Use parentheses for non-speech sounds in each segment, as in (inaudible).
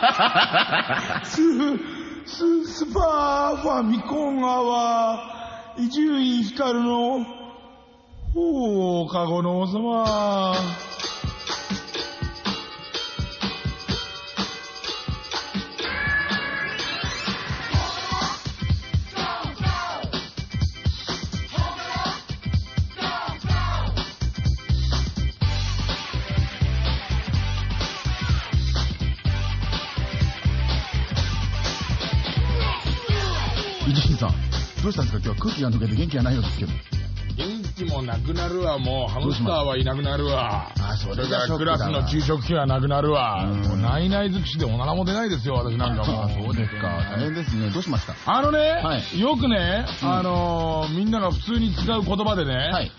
(laughs) ス、ス、スパーファミコンアワー、伊集院光の、放課後の王様。今日は空気が抜けて元気がないようですけど。元気もなくなるわ、もう。ハムスターはいなくなるわ。あそれからクラスの給食費はなくなるわ。うんもうないない尽くしでおならも出ないですよ、私なんかもう。そうですか。大変ですね。どうしました？あのね、はいよくね、うんあのーみんなが普通に使う言葉でね、はい。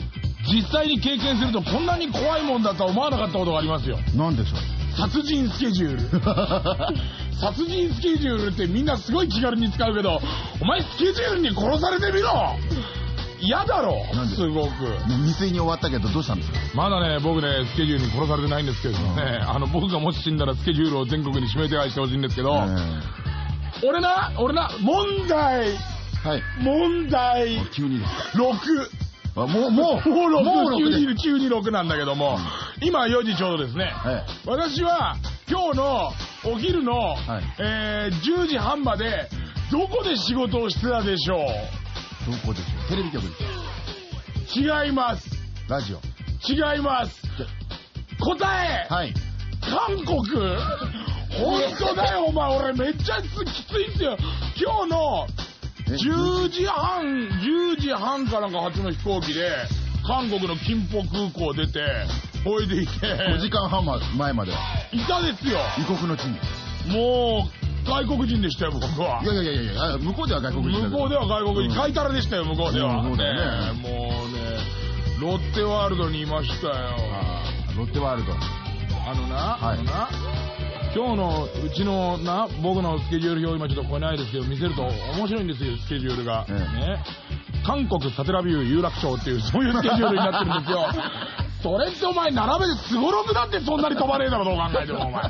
実際に経験するとこんなに怖いもんだとは思わなかったことがありますよ。なんでしょう？殺人スケジュール。(laughs) 殺人スケジュールってみんなすごい気軽に使うけど、お前スケジュールに殺されてみろ嫌だろすごく。未遂に終わったけどどうしたんですか？まだね、僕ね、スケジュールに殺されてないんですけどね、あの、僕がもし死んだらスケジュールを全国に指名手配してほしいんですけど、え俺な、俺な、問題、えはい。問題、急にです6。かあもう、もう、(laughs) もう6、もう6です。急に急に6なんだけども、今4時ちょうどですね。はい。私は今日のお昼の、はいえー10時半までどこで仕事をしてたでしょどこでしょう？テレビ局です。う違います。ラジオ。違います。答え、はい。韓国本当だよ、お前。俺めっちゃきついっすよ。今日のえ？10時半、10時半かなんか発の飛行機で、韓国の金浦空港出て、ほいでいて、5時間半前までは。いたですよ。異国の地に。もう、外国人でしたよ、僕は。いやいやいやいやいや、向こうでは外国人向こうでは外国人、うん買いたらでしたよ、向こうでは。うんそうだよねもうね、ロッテワールドにいましたよ。ロッテワールド。あのな、はいあのな、今日のうちのな、僕のスケジュール表今ちょっとこれないですけど、見せると面白いんですよ、スケジュールが。ええね。韓国サテラビュー有楽町っていう、そういうスケジュールになってるんですよ。(laughs) それってお前並べてすごろくだってそんなに飛ばねえだろ、どう考えてもお前。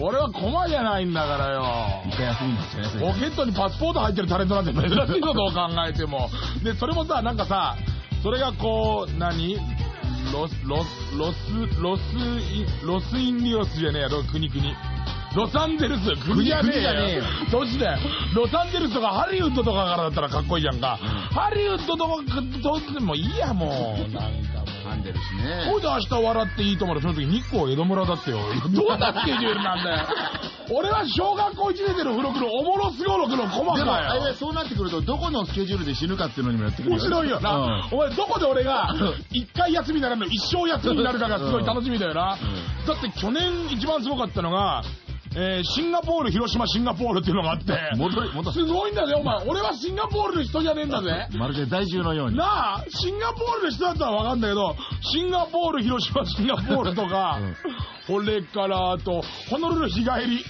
俺は駒じゃないんだからよ。一回休みですよねポケットにパスポート入ってるタレントなんて珍しいぞどう考えても。で、それもさ、なんかさ、それがこう、何？ロス、ロス、ロス、ロスイン、ロスインリオスじゃねえやろ、国国。ロサンゼルス、国じゃねえよよ。どっちだよ。ロサンゼルスとかハリウッドとかからだったらかっこいいじゃんか。ハリウッドとかとでもいいや、もう。なんかもう。噛んでるしねほいで明日笑っていいと思うらその時日光江戸村だってよ。どんなスケジュールなんだよ。俺は小学校1年生の付録のおもろすごろくのコマでもあかよ。れそうなってくるとどこのスケジュールで死ぬかっていうのにもやってくる面白いよな、うんお前どこで俺が一回休みにならの一生休みになるかがすごい楽しみだよな、うだって去年一番すごかったのが、えーシンガポール広島シンガポールっていうのがあって。戻り戻す。ごいんだぜお前。俺はシンガポールの人じゃねえんだぜ。まるで在住のように。なあ、シンガポールの人だったらわかんないけど、シンガポール、広島、シンガポールとか、これからあと、ホノルル日帰り。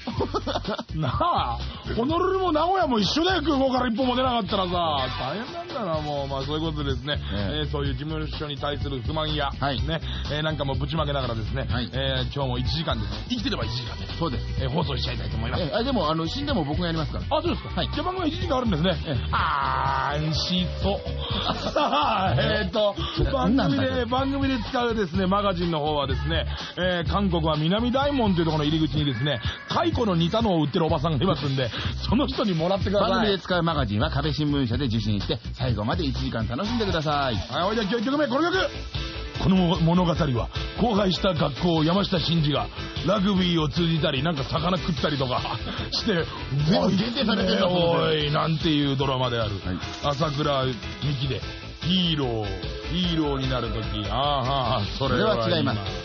(laughs) なあ、ホノルルも名古屋も一緒だよ、空港から一歩も出なかったらさ、大変なんだな、もう。まあそういうことでですね、ええ。えーそういう事務所に対する不満や、はい。ね、えーなんかもうぶちまけながらですね、はい。えー今日も1時間です。ね、生きてれば1時間で、そうです。えー放送しちゃいたいと思います。えあでもあの死んでも僕がやりますから。あ、そうですか。はい。じゃあ番組は1時間あるんですね。ええ。安心そう。(laughs) さあ、えっと番組で、番組で使うですね、マガジンの方はですね、えー韓国は南大門というところの入り口にですね、蚕の似たのを売ってるおばさんがいますんで、その人にもらってください。番組で使うマガジンは壁新聞社で受信して最後まで1時間楽しんでください。はい、おいじゃあ今日1曲目、この曲この物語は、荒廃した学校、山下真司が、ラグビーを通じたり、なんか魚食ったりとか (laughs) して、全部限定されてんだおい、なんていうドラマである。はい朝倉美希で、ヒーロー、ヒーローになるとき、ああ、それは違います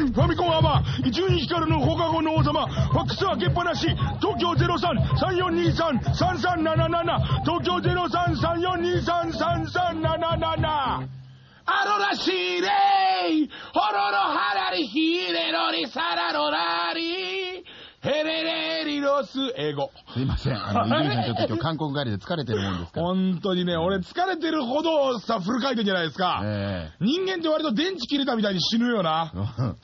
ファミコンアワー伊集院光の放課後の王様ファックス開けっぱなし東京0334233377東京0334233377アロラシーレイホロロハラリヒーレロリサラロラリヘレレリロス英語。すいません。あの、伊集院さんちょっと今日韓国帰りで疲れてるもんですから。本当にね、俺疲れてるほどさ、フル回転じゃないですか。え人間って割と電池切れたみたいに死ぬよな。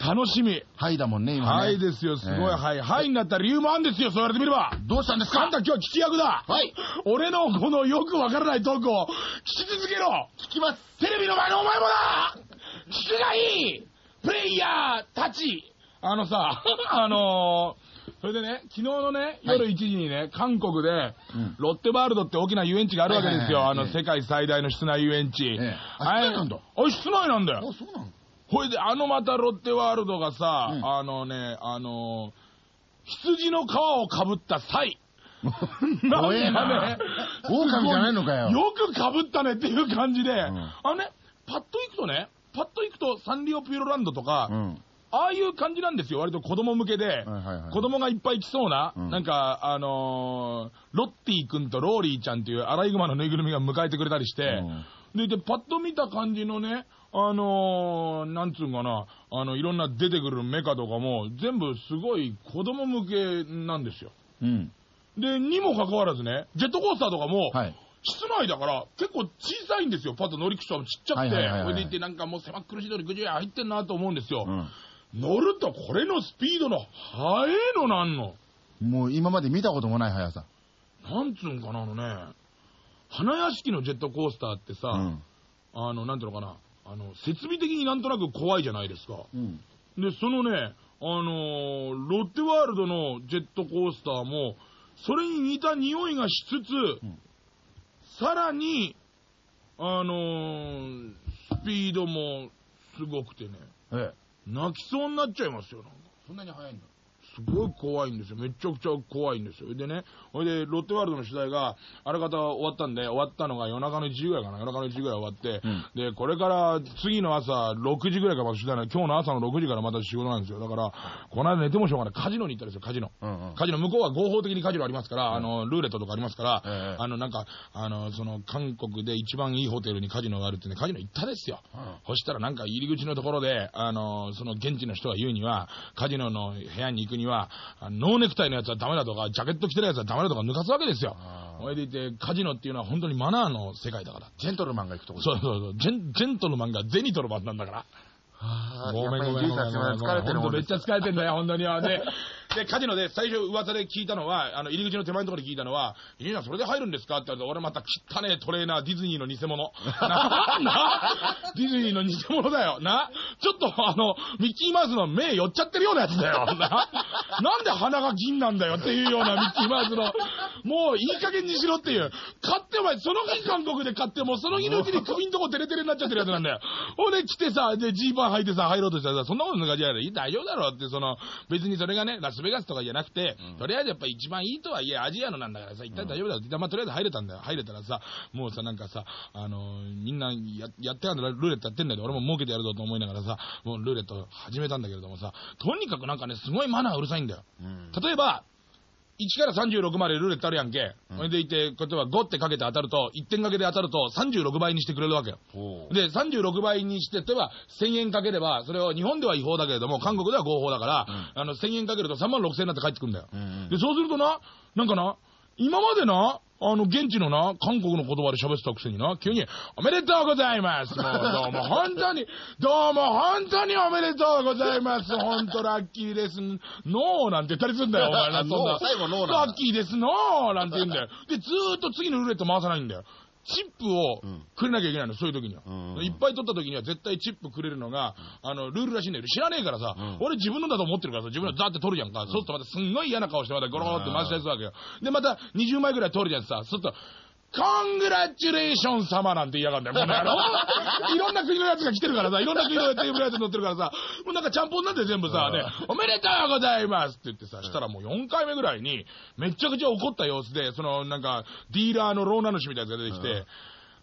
え楽しみ。はいだもんね、今ね。はいですよ、すごい、ええはい。はいになった理由もあるんですよ、そう言われてみれば。どうしたんですか？あんた今日は聞き役だ。はい。俺のこのよくわからないトークを聞き続けろ。聞きます。テレビの前のお前もだ聞きがいいプレイヤーたちあのさ、(laughs) あのー、それでね、昨日のね、夜1時にね、韓国で、うん。ロッテワールドって大きな遊園地があるわけですよ。あの、世界最大の室内遊園地。えあはい。室内なんだ。あ、室内なんだよ。あ、そうなのほいで、あのまたロッテワールドがさ、うん。あのね、あのー、羊の皮をかぶったサイ。(laughs) 怖えな。狼じゃないのかよ。よくかぶったねっていう感じで、ん。あのね、パッと行くとね、パッと行くとサンリオピューロランドとか、うん。ああいう感じなんですよ、割と子供向けで。子供がいっぱい来そうな、うんなんか、あのーロッティ君とローリーちゃんっていうアライグマのぬいぐるみが迎えてくれたりして、で、で、パッと見た感じのね、あのーなんつうんかな、あの、いろんな出てくるメカとかも、全部すごい子供向けなんですよ。うん。で、にもかかわらずね、ジェットコースターとかも、はい。室内だから結構小さいんですよ、パッと乗り口とかもちっちゃくて、これでいってなんかもう狭っ苦しい通りぐじゅや入ってんなと思うんですよ。うん。乗るとこれのスピードの速えのなんの？もう今まで見たこともない速さ。なんつうんかな、あのね、花屋敷のジェットコースターってさ、うん。あの、なんていうのかな、あの、設備的になんとなく怖いじゃないですか。うん。で、そのね、あのーロッテワールドのジェットコースターも、それに似た匂いがしつつ、んさらに、あのースピードもすごくてね、え泣きそうになっちゃいますよ、なんか。そんなに早いんだ。すごい怖いんですよ。めちゃくちゃ怖いんですよ。でね、ほいで、ロッテワールドの取材が、あらかた終わったんで、終わったのが夜中の1時ぐらいかな。夜中の1時ぐらい終わって、で、これから次の朝6時ぐらいからまた取材なの今日の朝の6時からまた仕事なんですよ。だから、この間寝てもしょうがない。カジノに行ったんですよ、カジノ。うんうん。カジノ、向こうは合法的にカジノありますから、あの、ルーレットとかありますから、ええあの、なんか、あの、その、韓国で一番いいホテルにカジノがあるってね、カジノ行ったですよ。そしたらなんか入り口のところで、あの、その現地の人が言うには、カジノの部屋に行くには、あのノーネクタイのやつはダメだとか、ジャケット着てるやつはダメだとか抜かすわけですよ。あーそれでいて、カジノっていうのは本当にマナーの世界だから。ジェントルマンが行くとこそうそうそう、ジェンジェントルマンがゼニトルマンなんだから。ごめんごめんごめんごめん。疲れてるめっちゃ疲れてんだよ、本当に。で、で、カジノで最初噂で聞いたのは、あの、入り口の手前のところで聞いたのは、いいな、それで入るんですか？って言われて、俺また汚ねえトレーナー、ディズニーの偽物。な、な、ディズニーの偽物だよ。な、ちょっとあの、ミッキーマウスの目寄っちゃってるようなやつだよ。な、なんで鼻が銀なんだよっていうようなミッキーマウスの、もういい加減にしろっていう。買ってお前、その日韓国で買って、もうその日のうちに首んとこテレテレになっちゃってるやつなんだよ。ほんで来てさ、で、ジーパン履いてさ、入ろうとしたらさ、そんなこと抜かじゃない。いい大丈夫だろうって、その、別にそれがね、スベガスとかじゃなくて、とりあえずやっぱ一番いいとはいえ、アジアのなんだからさ、一体大丈夫だよって言って、まあとりあえず入れたんだよ。入れたらさ、もうさ、なんかさ、あのーみんなややってやんだ、ルーレットやってんだけど、俺も儲けてやるぞと思いながらさ、もうルーレット始めたんだけれどもさ、とにかくなんかね、すごいマナーうるさいんだよ。うん。例えば、1から36までルーレットあるやんけ。それでいて、例えば5ってかけて当たると、1点掛けで当たると36倍にしてくれるわけよ。で、36倍にして、例えば1000円かければ、それを日本では違法だけれども、韓国では合法だから、あの、1000円かけると3万6000円になって帰ってくるんだよ。うんうんで、そうするとな、なんかな、今までな、あの、現地のな、韓国の言葉で喋ってたくせにな、急に、おめでとうございますもう、どうも本当に、(laughs) どうも本当におめでとうございます本当ラッキーです。ノーなんて言ったりするんだよ、お前な、そんな。最後ノーなんだラッキーです、ノーなんて言うんだよ。で、ずーっと次のルーレット回さないんだよ。チップをうんくれなきゃいけないの、そういう時には。うんいっぱい取った時には絶対チップくれるのが、あの、ルールらしいんだけど、知らねえからさ、うん俺自分のだと思ってるからさ、自分のザーって取るじゃんか。そうするとまたすんごい嫌な顔してまたゴロゴロって回したやつわけよ。で、また20枚ぐらい取るじゃんさ、そうすると、コングラチュレーション様なんて言いやがんだよ、この野郎。(laughs) いろんな国のやつが来てるからさ、いろんな国のテーブルやつ乗ってるからさ、もうなんかちゃんぽんなんで全部さ、ね、おめでとうございますって言ってさ、したらもう4回目ぐらいに、めちゃくちゃ怒った様子で、そのなんか、ディーラーのローナ主みたいなやつが出てきて、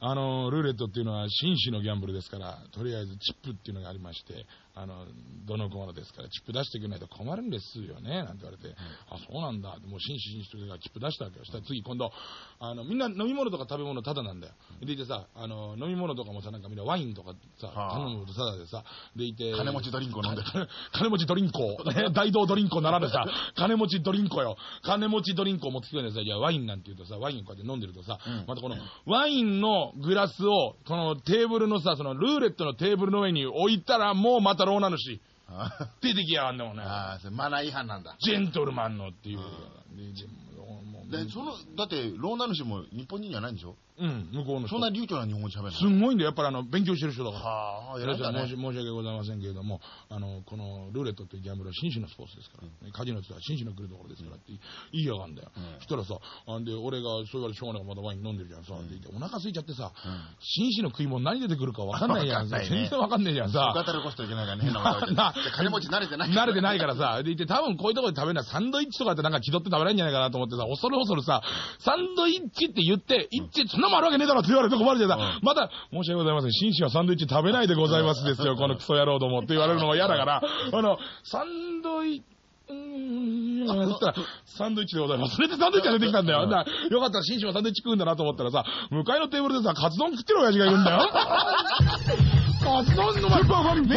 あの、ルーレットっていうのは紳士のギャンブルですから、とりあえずチップっていうのがありまして、あの、どのコーナーですから、チップ出してくれないと困るんですよね、なんて言われて、あ、そうなんだ。もう紳士紳士とかチップ出したわけよ。そしたら次今度、あの、みんな飲み物とか食べ物タダなんだよ。でいてさ、あの、飲み物とかもさ、なんかみんなワインとかさ、はあ頼むとタダでさ、でいて、金持ちドリンクを飲んでた。(laughs) 金持ちドリンクを、ね (laughs) 大道ドリンクをならぬさ、(laughs) 金持ちドリンクよ。金持ちドリンクを持ってきてくれるんですよ。いや、ワインなんて言うとさ、ワインをこうやって飲んでるとさ、うんまたこの、ワインのグラスを、このテーブルのさ、そのルーレットのテーブルの上に置いたら、もうまたローナ主、あ出てきやがんだもんね。あー、それマナー違反なんだ。ジェントルマンのっていう。だって、ローナ主も日本人じゃないんでしょ？うん、向こうの人。そんな流暢な日本語喋るの？すんごいんだよ。やっぱりあの、勉強してる人だから。はあ、皆さん申しね。申し訳ございませんけれども、あの、このルーレットというギャンブルは紳士のスポーツですから、ねカジノって言ったら紳士の来るところですからって言いやがんだよ。うんそしたらさ、あんで、俺がそう言われてしょうがない。からまだワイン飲んでるじゃんさ、うん。お腹空いちゃってさ、うん。紳士の食い物何出てくるかわかんないじゃん。全然わかんない。じゃんさ。語るこしといけないからね、変な金持ち慣れてない。慣れてないからさ、でいて多分こういうところで食べるのはサンドイッチとかってなんか気取って食べないんじゃないかなと思ってさ、恐る恐るさ、サンドイッチって言って、イッチ、そんなもんあるわけねえだろって言われると困るじゃんさ、うん。また、申し訳ございません、紳士はサンドイッチ食べないでございますですよ、このクソ野郎どもって言われるのが嫌だから、あの、サンドイッチ、うーん、そしたら、サンドイッチでございます。それでサンドイッチが出てきたんだよ。なよかったら、紳士はサンドイッチ食うんだなと思ったらさ、向かいのテーブルでさ、カツ丼食ってる親父がいるんだよ。(laughs) カツ丼の前、メ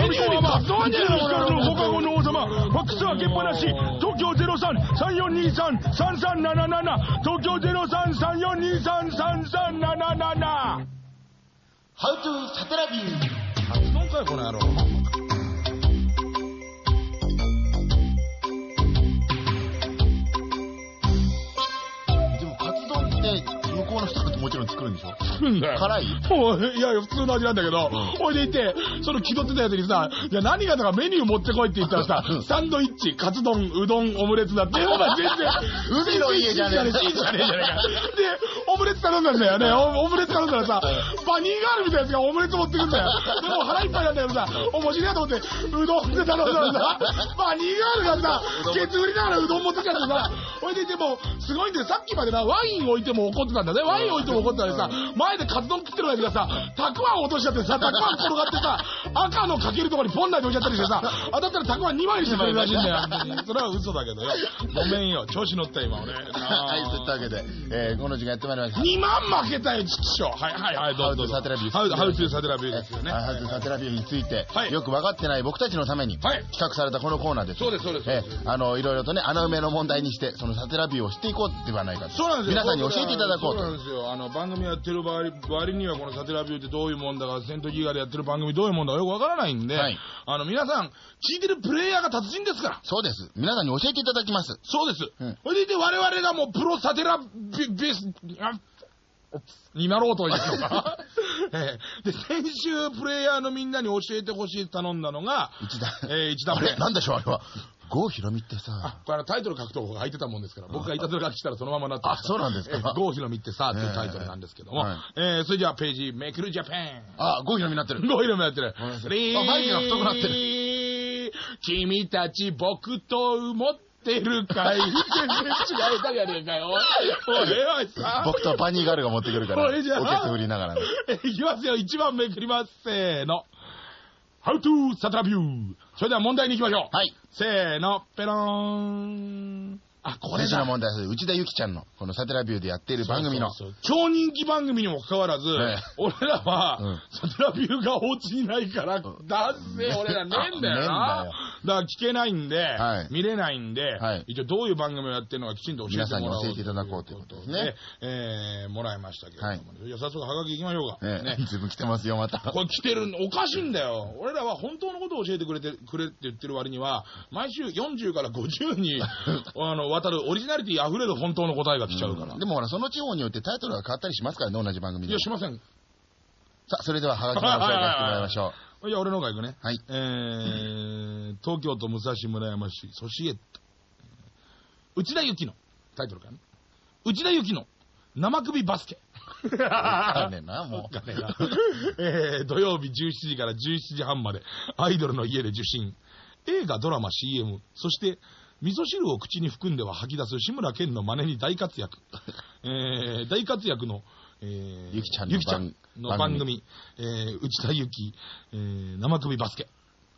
ニューにカツ丼じゃねえの放課後の王様、ファックスは開けっぱなし、東京03-3423-3377、東京03-3423-3377。ハウトゥーサテラビュー。カツ丼かよ、この野郎。の人がもちろん作るんでしょ？食うんだよ。(laughs) 辛い？おいいやいや、普通の味なんだけど、ほいでいて、その気取ってたやつにさ、いや、何がだからメニュー持ってこいって言ったらさ、サンドイッチ、カツ丼、うどん、オムレツだって、(laughs) お前全然、(laughs) 海の家じゃねえじゃねえじゃねえか。で、オムレツ頼んだんだよね。オオムレツ頼んだらさ、バニーガールみたいなやつがオムレツ持ってくんだよ。でも腹いっぱいなんだけどさ、面白いなと思って、うどんって頼んだらさ、バニーガールがさ、ケツ売りながらうどん持ってきちゃってさ、ほいでいてもう、すごいんだよ。さっきまでな、ワイン置いても怒ってたんだね。ワイン置いても怒ってたのにさ、前でカツ丼食ってるやつがさ、たくあん落としちゃってさ、たくあん転がってさ、(laughs) 赤のかけるところにポンナイで置いちゃったりしてさ、(laughs) 当たったらたくあん2枚にしてくれるらしいんだよ。(laughs) それは嘘だけどよ。ごめんよ。調子乗った今俺。はい、といったわけで、えー、この時間やってまいりました。2万負けたよ、ちくしょう。はいはいはい、どうぞどうぞ。ハウトゥーサテラビュー How How to サテラビューですよね。はい How to サテラビューについて、はいよく分かってない僕たちのために、はい企画されたこのコーナーです。そうですそうですえーあの、いろいろとね、穴埋めの問題にして、そのサテラビューを知っていこうではないかと。そうなんですよ。皆さんに教えていただこうと。ですよ。あの、番組やってる割割には、このサテラビューってどういうもんだか、セントギガでやってる番組どういうもんだかよくわからないんで、はいあの、皆さん、聞いてるプレイヤーが達人ですから。そうです。皆さんに教えていただきます。そうです。うんそれでいて我々がもうプロサテラビベーになろうというのか。ええで、先週プレイヤーのみんなに教えてほしいって頼んだのが、一段。えー一段目あれなんでしょうあれは。郷ひろみってさあ、、これあのタイトル書くとこが入ってたもんですから、僕がいたずら書きしたらそのままなってましたあそうなんですか？えー郷ひろみってさ、っていうタイトルなんですけども、はいえーそれじゃあページ、めくるジャパン。あ、郷ひろみになってる。郷ひろみやってる。あ眉毛が太くなってる。君たち僕と思ってるかい (laughs) 違う歌じゃねえかよ。おい、おいさ。僕とバニーガールが持ってくるから、これじゃあおけつ振りながらね。え (laughs) いきますよ、1番めくります。せーの。How to サタラビュー。それでは問題に行きましょう。はい。せーの、ペローン。あ、これ先週だ。の問題です。内田有紀ちゃんの、このサテラビューでやっている番組の。そうそうそう超人気番組にもかかわらず、ええ俺らは、うんサテラビューがお家にないから、だっせ、俺ら (laughs) ねえんだよな。だから聞けないんで、はい見れないんで、はい一応どういう番組をやってるのかきちんと教えてもらおう皆さんに教えていただこうということですねえーもらいましたけれども、ねじゃあ早速はがき行きましょうか。ええねずいぶん来てますよ、また。これ来てるのおかしいんだよ。俺らは本当のことを教えてくれて、くれって言ってる割には、毎週40から50に、(laughs) あの、渡るオリジナリティ溢れる本当の答えが来ちゃうから。でもほら、その地方によってタイトルが変わったりしますからね、同じ番組でいや、。しません。さあ、それではハガキの方紹介してもらいましょじゃあ俺の方が行くね。はいえー、東京都武蔵村山市、ソシエット。内田有紀の、タイトルかな。内田有紀の生首バスケ。う。わかんねえな、もう。えー土曜日17時から17時半まで、アイドルの家で受信。映画、ドラマ、CM、そして、味噌汁を口に含んでは吐き出す志村けんの真似に大活躍。(laughs) えー大活躍の、えーゆきちゃんの番。の番組、えー、内田ゆき、えー、生首バスケ。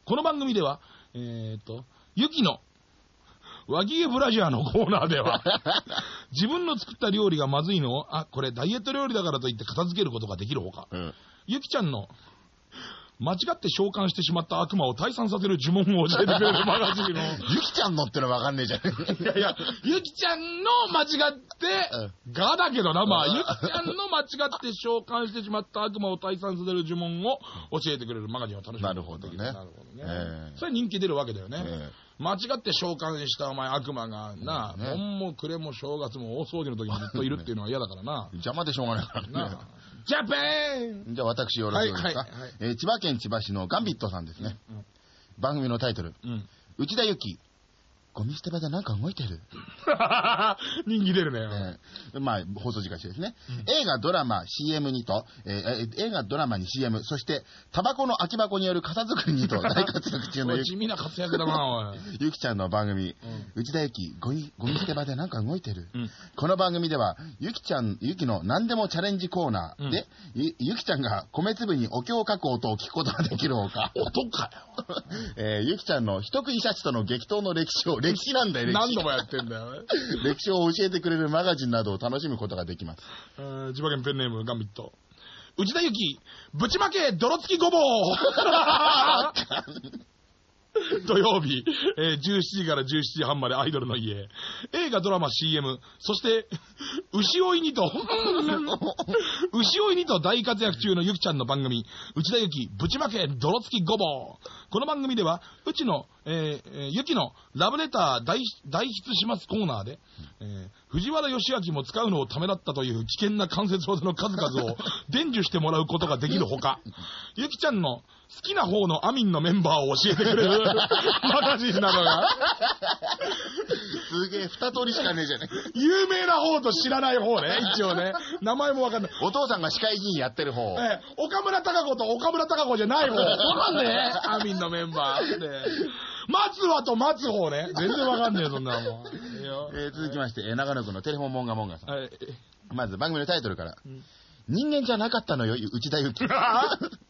この番組では、えーと、ゆきの脇毛ブラジャーのコーナーでは、(laughs) 自分の作った料理がまずいのを、あ、これダイエット料理だからといって片付けることができるほか、うん。ゆきちゃんの間違って召喚してしまった悪魔を退散させる呪文を教えてくれるマガジンの、(laughs) ゆきちゃんのってのわかんねえじゃん。いやいや、ゆきちゃんの間違って、がだけどな、まあ、ゆきちゃんの間違って召喚してしまった悪魔を退散させる呪文を教えてくれるマガジンを楽しみになるほどねなるほどね。ええそれ人気出るわけだよね。え間違って召喚したお前悪魔がな、ね盆も暮れも正月も大掃除の時にずっといるっていうのは嫌だからな。邪魔でしょうがないからねな。あジャパンじゃあ私よろしいですか、はいはいはい。えー千葉県千葉市のガンビットさんですね。うん。番組のタイトル、うん。内田有紀、ゴミ捨て場でなんか動いてる。(laughs) 人気出るね。えーまあ、放送時間中ですね、映画、ドラマ、CM にと、えーえー映画、ドラマに CM、そして、タバコの空き箱による傘作りにと (laughs) 大活躍中のゆき。地味な活躍だな、おい。(laughs) ゆきちゃんの番組、う内田有紀、ゴミ、ゴミ捨て場でなんか動いてる。うん。この番組では、ゆきちゃん、ゆきの何でもチャレンジコーナーで、ゆゆきちゃんが米粒にお経を書く音を聞くことができるほか、音かえーゆきちゃんの人食いシャチとの激闘の歴史を、歴史なんだよ、よ。歴史。何度もやってんだよね。(laughs) 歴史を教えてくれるマガジンなどを楽しむことができます。えー千葉県ペンネームガンビット。内田有紀、ぶちまけ泥付きごぼう (laughs) (laughs) (laughs) 土曜日、えー17時から17時半までアイドルの家。映画、ドラマ、CM、そして、(laughs) 牛追いにと、(laughs) 牛追いにと大活躍中のゆきちゃんの番組、内田有紀、ぶちまけ泥付きごぼう。この番組では、うちの、えーゆきのラブレター代代筆しますコーナーで、えー藤原義明も使うのをためらったという危険な関節技の数々を伝授してもらうことができるほか、ゆきちゃんの好きな方のアミンのメンバーを教えてくれるマガジンなどが、すげえ、二通りしかねえじゃねえ。有名な方と知らない方ね、一応ね。名前もわかんない。お父さんが市会議員やってる方。えー岡村孝子と岡村孝子じゃない方。わかんねえ。アミンのメンバー。で、松和と松方ね。全然わかんねえ、そんなもん。えー続きまして、えー長野区のテレフォンモンガモンガさん。はい。まず番組のタイトルから。ん人間じゃなかったのよ、内田有紀。(laughs)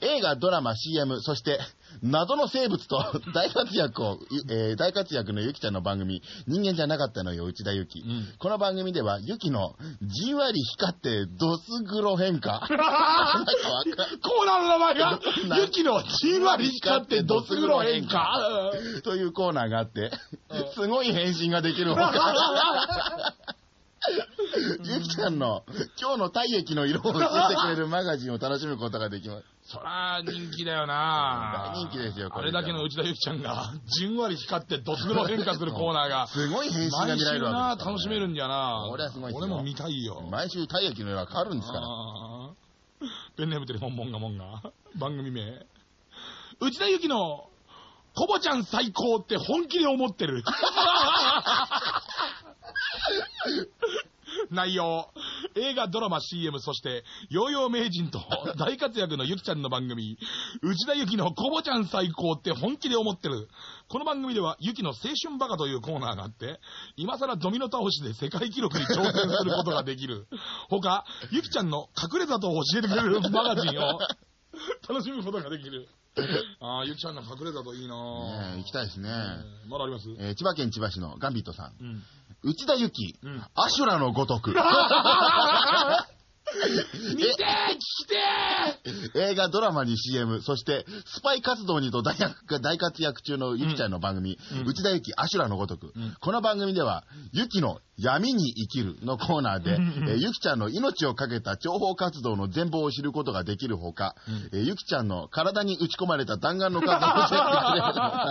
映画、ドラマ、CM、そして、謎の生物と (laughs) 大活躍を、えー大活躍のゆきちゃんの番組、人間じゃなかったのよ、内田有紀。うんこの番組では、ゆきのじんわり光ってドス黒変化。(laughs) なんかわかんコーナーの名前がな、ユキのじんわり光ってドス黒変化。というコーナーがあって、すごい変身ができるほか。(laughs) (laughs) ゆきちゃんの今日の体液の色を教えてくれるマガジンを楽しむことができます。そら人気だよな大人気ですよこれあれだけの内田有紀ちゃんが、じんわり光ってドス黒変化するコーナーが、すごい変身が見られ毎週なるわけですからね楽しめるんじゃなこれはすごいですよ俺も見たいよ。毎週体液の色が変わるんですから。あーペンネームテレフォンモンガモンガ。番組名。内田有紀の、コボちゃん最高って本気で思ってる。内容。映画、ドラマ、CM、そして、ヨーヨー名人と大活躍のゆきちゃんの番組、内田有紀のコボちゃん最高って本気で思ってる。この番組では、ゆきの青春バカというコーナーがあって、今更ドミノ倒しで世界記録に挑戦することができる。他、ゆきちゃんの隠れ里を教えてくれるマガジンを楽しむことができる。ああ、ゆきちゃんの隠れ里いいなぁねえ行きたいですね。まだあります？えー千葉県千葉市のガンビットさん。うん。内田有紀、うんアシュラのごとく。(laughs) 見てー聞きて映画、ドラマに CM、そして、スパイ活動にと大学大活躍中のゆきちゃんの番組、うん。内田有紀、アシュラのごとく、うん。この番組では、ゆきの闇に生きるのコーナーで、えーゆきちゃんの命をかけた諜報活動の全貌を知ることができるほか、えーゆきちゃんの体に打ち込まれた弾丸の数を教え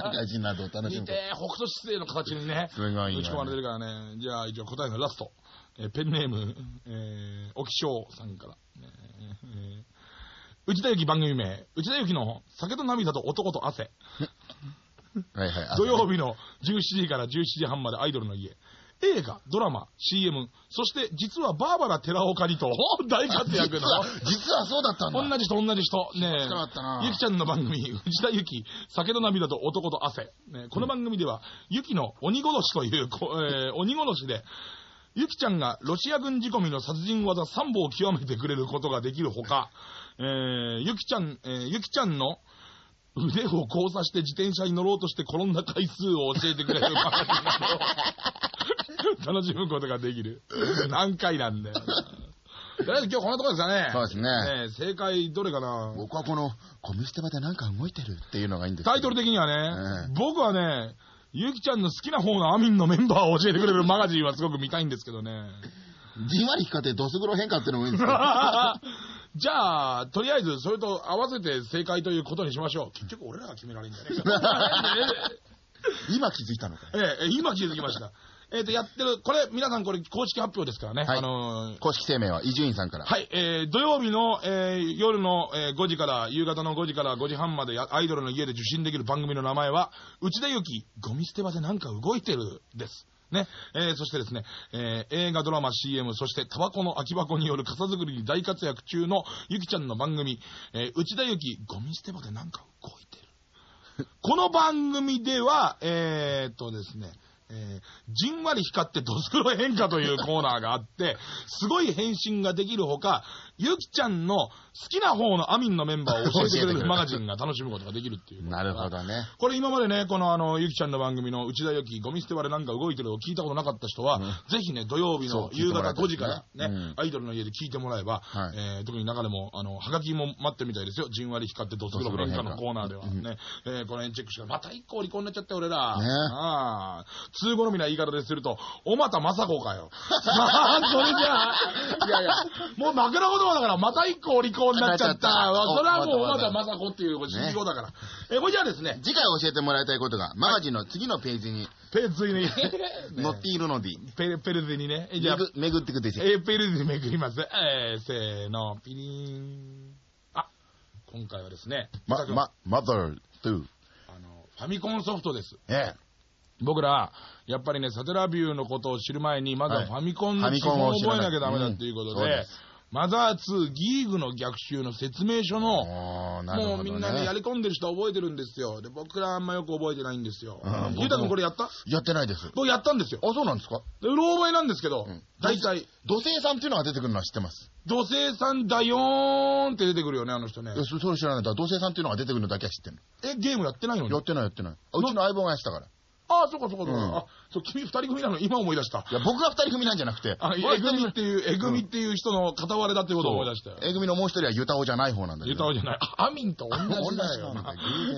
てくれるなどを楽しむ。見て北斗七星の形にね、すごいよね。打ち込まれてるからね。じゃあ、一応答えのラスト。えーペンネーム、えー、沖翔さんから。ねえー内田有紀番組名、内田有紀の酒と涙と男と汗。はいはい。土曜日の17時から17時半までアイドルの家。映画、ドラマ、CM、そして実はバーバラ寺岡里と大活躍の実。は、そうだったんだ。同じ人同じ人。ね知らなかったなゆきちゃんの番組、内田ゆき、酒と涙と男と汗。ね、この番組では、ゆきの鬼殺しという、こえー鬼殺しで、ゆきちゃんがロシア軍仕込みの殺人技3本を極めてくれることができるほか、えー、ゆきちゃん、えーゆきちゃんの腕を交差して自転車に乗ろうとして転んだ回数を教えてくれるマガジンなどを楽しむことができる。何回なんだよ。とりあえず今日こんなところですかね。そうですねね正解どれかな？僕はこの、ゴミ捨て場でなんか動いてるっていうのがいいんですタイトル的にはね、ええ僕はね、ゆきちゃんの好きな方のアミンのメンバーを教えてくれるマガジンはすごく見たいんですけどね。じんわり光ってドス黒変化ってのもいいんですけど。じゃあ、とりあえずそれと合わせて正解ということにしましょう。結局俺らが決められるんだよね。(laughs) 今気づいたのかよええ、今気づきました。えっ、と、やってる、これ、皆さんこれ公式発表ですからね。はいあのー公式声明は伊集院さんから。はい、えー、土曜日の、えー、夜の、えー5時から、夕方の5時から5時半までやアイドルの家で受信できる番組の名前は、内田有紀、ゴミ捨て場でなんか動いてるです。ね。えー、そしてですね、えー、映画、ドラマ、CM、そしてタバコの空き箱による傘作りに大活躍中のゆきちゃんの番組、えー、内田有紀、ゴミ捨て場でなんか動いてる。この番組では、えー、っとですね、えーじんわり光ってドス黒変化というコーナーがあって、すごい変身ができるほか、ゆきちゃんの好きな方のアミンのメンバーを教えてくれる (laughs) マガジンが楽しむことができるっていう。なるほどね。これ今までね、このあの、ゆきちゃんの番組の内田有紀、ゴミ捨て場でなんか動いてるを聞いたことなかった人は、ぜひね、土曜日の夕方5聞いてもらいたい時からね、うんアイドルの家で聞いてもらえば、はいえー特に中でも、あの、はがきも待ってるみたいですよ。じんわり光ってドス黒変化のコーナーではね。えーこの辺チェックして、また一個離婚になっちゃったよ、俺ら。ねああ。通好みな言い方ですると、おまたまさこかよ。(laughs) あーそれじゃあ、いやいや、もう枕言葉だから、また一個離婚になっちゃった。それはもう、おまおまさこっていう新語だから。え、これじゃあですね、次回教えてもらいたいことが、マガジンの次のページにペルツに、ね (laughs) 載っているので、ペルペルゼにね。じゃあ、巡ってくでしょ。えーペルゼめくります。えー、せーの、ピリーン。あ、今回はですね、ま、ま、マザー、 two。あの、ファミコンソフトです。ええ。僕ら、やっぱりね、サテラビューのことを知る前に、まずははいファミコンの基本を覚えなきゃダメだっていうことで、うんそうですマザー2ギーグの逆襲の説明書の、ね。もうみんなね、やり込んでる人は覚えてるんですよ。で、僕らあんまよく覚えてないんですようん。ゆうたくんこれやった？やってないです。僕やったんですよ。あ、そうなんですか？でうろ覚えなんですけどうん、大体、土星さんっていうのが出てくるのは知ってます？土星さんだよーんって出てくるよね、あの人ねそそれ知らない。だから土星さんっていうのが出てくるのだけは知ってるえ、ゲームやってないのに？の。やってないやってない。あうちの相棒がやってたから。ああ、そうかそうかそうか。うんあ、そう、君二人組なの今思い出した。いや、僕が二人組なんじゃなくて、あ、えぐみっていう、えぐみっていう人の片割れだっていうことを思い出したよ。えぐみのもう一人はユタオじゃない方なんだけど。ユタオじゃない。あアミンと同じだよ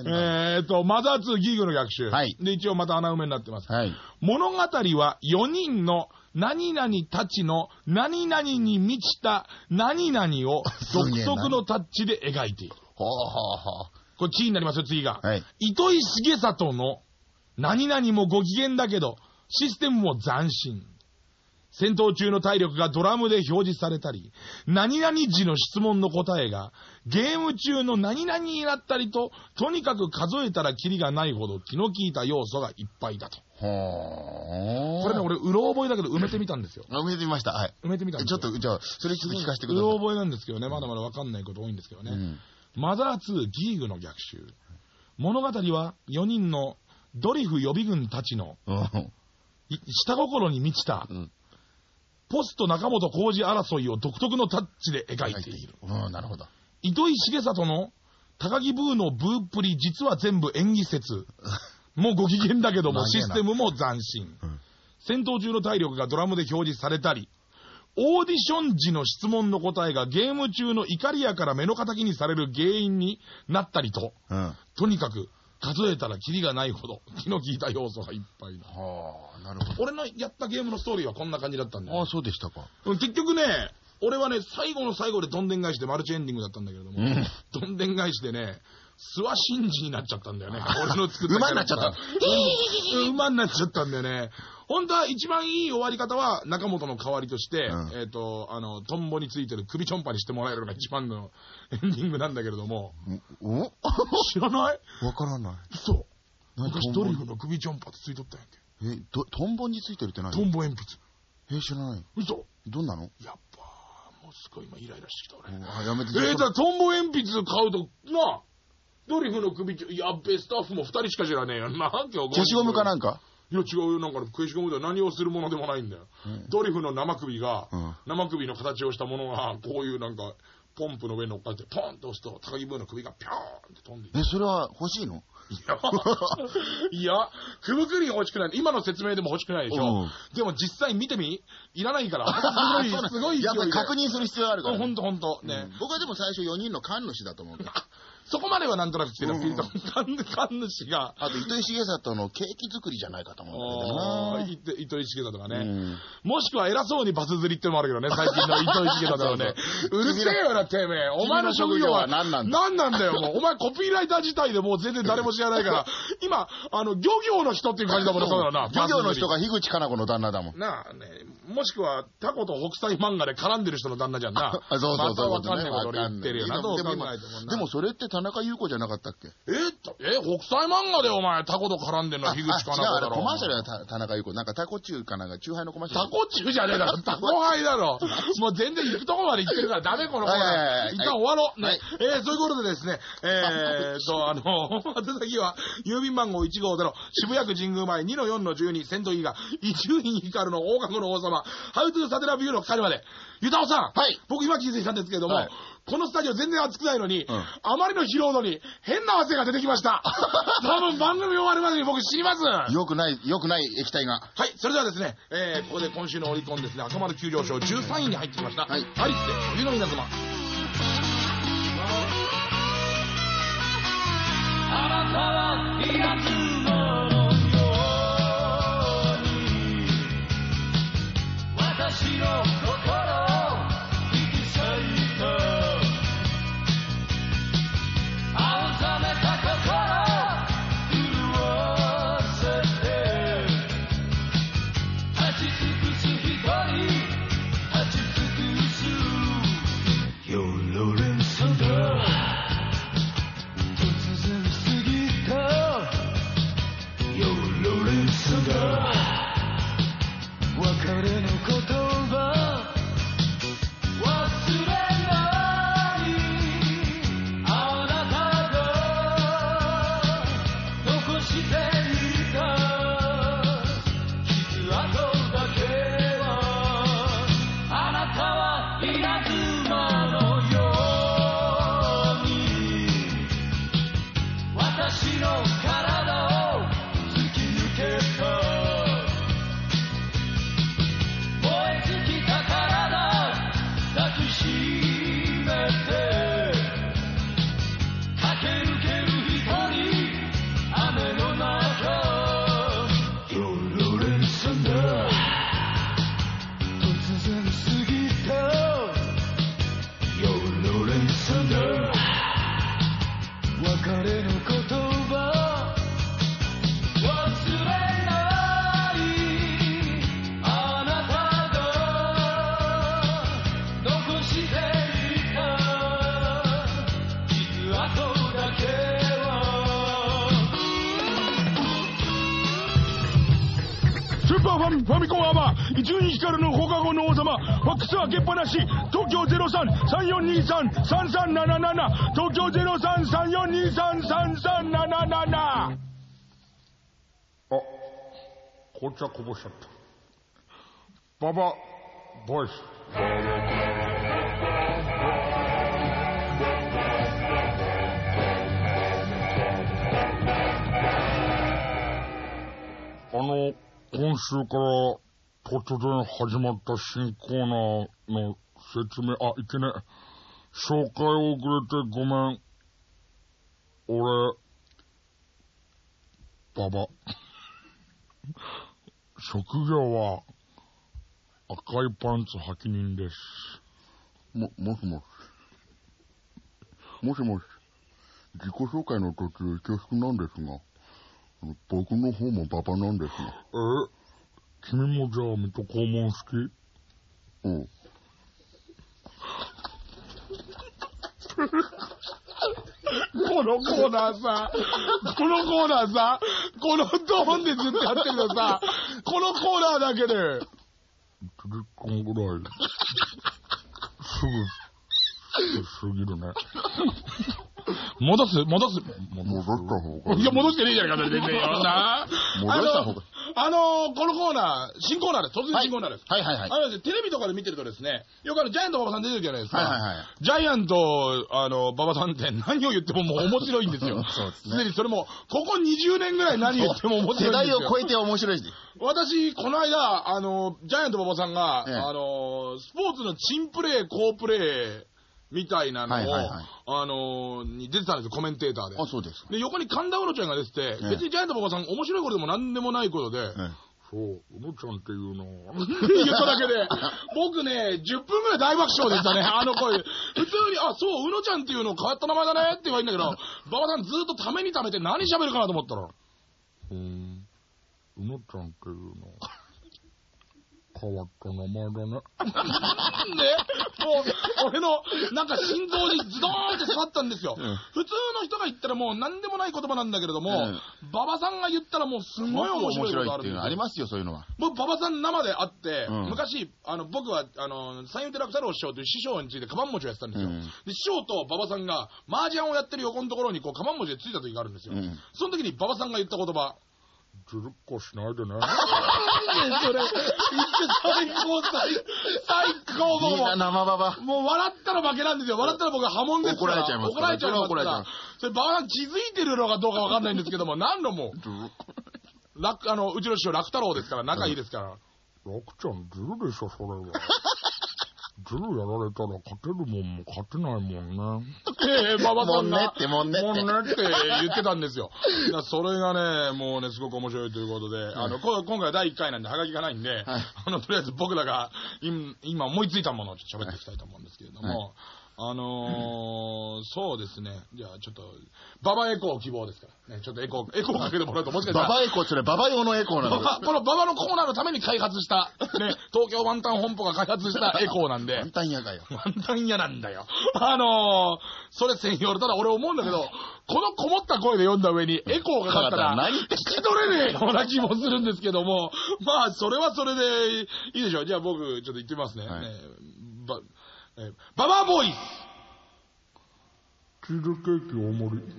えーっと、マザー2ギーグの逆襲。はいで、一応また穴埋めになってます。はい。物語は4人の何々たちの何々に満ちた何々を (laughs) 独特のタッチで描いている。ほうほうほこれキーになりますよ、次が。はい糸井重里の何々もご機嫌だけど、システムも斬新。戦闘中の体力がドラムで表示されたり、何々時の質問の答えがゲーム中の何々になったりと、とにかく数えたらキリがないほど気の利いた要素がいっぱいだと。これね、俺、うろ覚えだけど埋めてみたんですよ。あ、埋めてみました。はい。埋めてみたんですよ。ちょっと、じゃあ、それちょっと聞かせてください。うろ覚えなんですけどね、まだまだわかんないこと多いんですけどね。うんマザー2ギーグの逆襲。物語は4人のドリフ予備軍たちの下心に満ちたうん。ポスト中本浩二争いを独特のタッチで描いている。うん、なるほど。糸井重里の高木ブーのブーっぷり実は全部演技説。(laughs) もうご機嫌だけどもシステムも斬新。うん戦闘中の体力がドラムで表示されたり、オーディション時の質問の答えがゲーム中の怒りやから目の敵にされる原因になったりと、うん。とにかく数えたらキリがないほど気の利いた要素がいっぱいだ。はあ、なるほど。俺のやったゲームのストーリーはこんな感じだったんだよ、ああ、そうでしたか。うん結局ね、俺はね、最後の最後でどんでん返しでマルチエンディングだったんだけれども、うんどんでん返しでね、諏訪真司になっちゃったんだよね。俺の作った馬になっちゃったうん馬になっちゃったんだよね。本当は一番いい終わり方は中本の代わりとして、うんえっ、と、あの、トンボについてる首ちょんぱにしてもらえるのが一番のエンディングなんだけれども、おお？知らない？わからない。そう。何？昔ドリフの首ちょんぱってついとったんやんけ。え、ど、トンボについてるって何？トンボ鉛筆。え、知らない。嘘どんなの？やっぱ、もうすごい今イライラしてきた俺。あ、やめて。えー、じゃあトンボ鉛筆買うと、なあ、ドリフの首ちょ、やっべ、スタッフも二人しか知らねえよ。なあ、今日消しゴムかなんか？いや違うよ、なんかね消しゴムでは何をするものでもないんだよ。ドリフの生首が、うん生首の形をしたものが、こういうなんか、ポンプの上に乗っかって、ポンと押すと、高木ブーの首がピョーンって飛んでいくえ、それは欲しいの？いや、ふぶくりが欲しくない。今の説明でも欲しくないでしょ。うんでも実際見てみいらないから。(laughs) すごい、すごい。やっぱり確認する必要があるから、ほんとほんと。ね、うん僕はでも最初4人の神主だと思う。(laughs) そこまではなんとなく来てる。うんピンと。神神主が。あと、糸井重里のケーキ作りじゃないかと思うんだけどな。糸井重里とかね、うんもしくは偉そうにバス釣りってのもあるけどね、最近の糸井重里はね。(laughs) そううるせえよな、てめえ。お前の職業は何なんだ何なんだよ、もう。お前コピーライター自体でもう全然誰も知らないから、(laughs) 今、あの、漁業の人っていう感じだもんね、そうだな。(laughs) 漁業の人が樋口かな子の旦那だもん。り。なあ、ね、もしくは、タコと北斎漫画で絡んでる人の旦那じゃんな。あそうそうそう。またわかんないこと俺。でもそれって田中優子じゃなかったっけ？えたえ、北斎漫画でお前、タコと絡んでんのは樋口かな子だろ。コマーシャルやた田中優子。なんかタコ中かなんか、チューハイのコマーシャル。タコ中じゃねえだろ。(laughs) タコハイだろ。もう全然行くとこまで行ってるからダメこのコーナー。はい一旦終わろう。ね。はいえー、そういうことでですね、えーと、あの、(laughs) 宛先は、郵便番号1号0、渋谷区神宮前2の4の12、仙道伊賀、伊集院光の大角の王様、ハウトゥーサテラビューの係まで。ゆたおさん。はい僕今気づいたんですけれども、はいこのスタジオ全然暑くないのに、んあまりの疲労度に変な汗が出てきました。(laughs) 多分番組終わるまでに僕死にます。よくない、よくない液体が。はい、それではですね、えー、ここで今週のオリコンですね、赤丸急上昇13位に入ってきました。はいアリスで冬の稲妻。あなたは稲妻のように私の光の王様、ファックス開けっぱなし、東京03-3423-3377、東京03-3423-3377。あ、紅茶こぼしちゃった。ババ、ボイス。あの、今週から突然始まった新コーナーの説明、あ、いけね。紹介遅れてごめん。俺、ババ。職業は赤いパンツ履き人です。も、もしもし。もしもし。自己紹介の途中恐縮なんですが、僕の方もババなんですが。え君もじゃあ水戸黄門好きうん。このコーナーさ、このコーナーさ、このトーンでずっとやってるのさ、このコーナーだけで、1時間ぐらい、すぐ、過ぎるね。戻す戻す戻った方がいや、戻してねえじゃねえか、全然よな。戻した方があの、あのこのコーナー、新コーナーです。突然新コーナーです。はいはいはい。あのですねテレビとかで見てるとですね、よくあの、ジャイアント馬場さん出てるじゃないですか。はいはいはいジャイアント、あの、馬場さんって何を言ってももう面白いんですよ。(laughs) そうですねすでにそれも、ここ20年ぐらい何言っても面白いんですよ。世代を超えて面白いし。私、この間、あの、ジャイアント馬場さんが、ええあの、スポーツのチンプレー、好プレーみたいなのを、はいはいはいあの、に出てたんですよ、コメンテーターで。あ、そうですか。で、横に神田うのちゃんが出てて、ええ別にジャイアント馬場さん面白いことでも何でもないことで、えそう、うのちゃんっていうの。(laughs) 言っただけで、僕ね、10分ぐらい大爆笑でしたね、(laughs) あの声。普通に、あ、そう、うのちゃんっていうの変わった名前だねって言われるんだけど、馬場さんずっとためにためて何喋るかなと思ったら、うーん、うのちゃんっていうの。変わった名前だね。ね、もう、俺の、なんか心臓にズドーンって刺さったんですよ。うん普通の人が言ったらもう何でもない言葉なんだけれども、うん馬場さんが言ったらもうすごい面白いことあるんていうのありますよ、そういうのは。僕、馬場さん生で会って、うん昔、あの、僕は、あの、三遊亭楽太郎師匠という師匠についてカバン持ちをやってたんですよ。うんで、師匠と馬場さんが、麻雀をやってる横のところに、こう、カバン持ちでついた時があるんですよ。うんその時に馬場さんが言った言葉、ずるっこしないでね。それ、言って最高、最最高、もうみんな生ババ。もう笑ったら負けなんですよ。笑ったら僕は破門ですから。怒られちゃいます怒られちゃいます怒られちゃいま。それ、馬場さん気づいてるのかどうかわかんないんですけども、何度も。楽、あの、うちの師匠、楽太郎ですから、仲いいですから。楽ちゃん、ずるでしょ、それは。(laughs) ずるやられたら勝てるもんも勝てないもんね。ええ馬場さんが。もんねってもんねってもんねって言ってたんですよ。だからそれがね、もうね、すごく面白いということで、あの、こ今回は第1回なんで、はがきがないんで、はいあの、とりあえず僕らが今今思いついたものをちょっと喋っていきたいと思うんですけれども、はいあのー、(laughs) そうですね。じゃあちょっと、ババエコー希望ですから。ね、ちょっとエコー、エコーかけてもらうともしかしたらババエコー、それババ用のエコーなの？ババこのババのコーナーのために開発した、ね、(laughs) 東京ワンタン本舗が開発した (laughs) エコーなんで簡、単やがよ。ワンタン屋なんだよ。あのー、それ専用で、ただ俺思うんだけど、このこもった声で読んだ上にエコーがかかったら、何言って聞き取れねえような気もするんですけども、まあ、それはそれでいいでしょう。じゃあ僕、ちょっと言ってみますね。はいねば、えババアボーイズチーズケーキ大盛り。(laughs)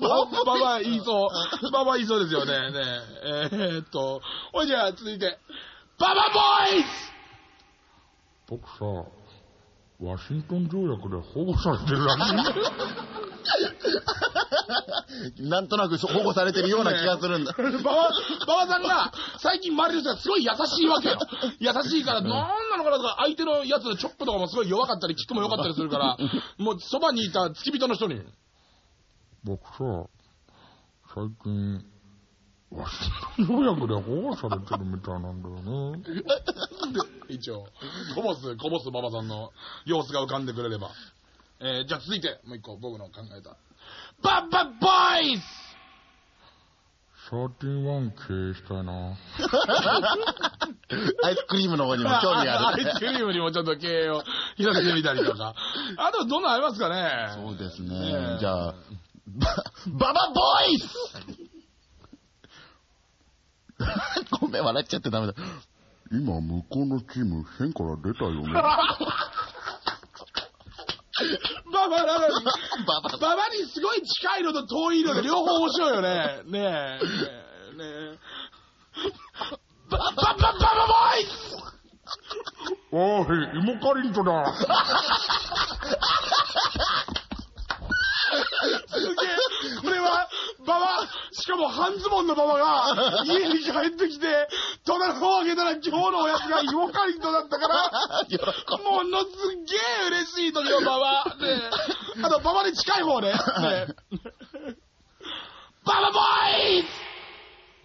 バババ言いそう。ババ言いそうですよね。ねえー、っと、ほいじゃあ続いて、ババボーイズ僕さ、ワシントン条約で保護されてるらしい。(laughs) なんとなく保護されてるような気がするんだ。ババ、ババさんが、最近周りの人がすごい優しいわけよ。優しいから、なんなのかな？とか、相手のやつのチョップとかもすごい弱かったり、キックも良かったりするから、(laughs) もうそばにいた付き人の人に、僕さ、最近、ワシントン条約で保護されてるみたいなんだよね。(laughs) で、一応、こぼす、こぼす馬場さんの様子が浮かんでくれれば。えー、じゃあ続いて、もう一個僕の考えた。バッバッボーイズ31経営したいな。(laughs) アイスクリームの方にも興味あアイスクる。リームにもちょっと経営を広げてみたりとか。あと、どんなのありますかね？そうですえねえ。じゃあ、バババボーイズ (laughs) ごめん、笑っちゃってダメだ。今、向こうのチーム、変から出たよね。ババなのに、ババババにすごい近いのと遠いので両方面白いよね。ねえ。ねえ。ねえ。バババババボーイおい、芋カリントだ。すげえ。これは、ババ、しかも半ズボンのババが、家に帰ってきて、隣の方を開けたら今日のおやつが芋カリントだったから、ものすげえ嬉しい時のババ。ねあと、ババに近い方ね。ねえババボーイズ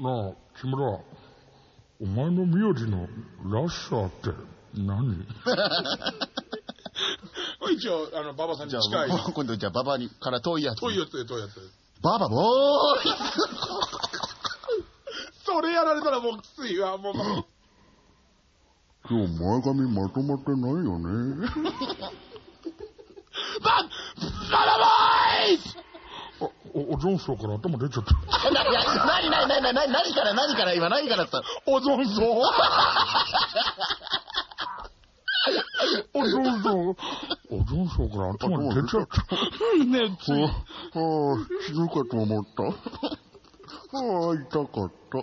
なあ、木村。お前の名字のラッシャーって何？(laughs) 一応、あの、ババさんにじゃ近い。あ、(laughs) 今度じゃあ、ババにから遠いやつ。遠いやつで遠いやつで。ババボーイ (laughs) それやられたらもうきついわ、もう。今日前髪まとまってないよね。バ、ババボーイお、おゾン層から頭出ちゃった。な、な、なになになになに何から何から今何からったオゾン層おどうぞ。おどうぞから頭に出ちゃった。(laughs) ねついああ、死ぬかと思った。ああ、痛かった。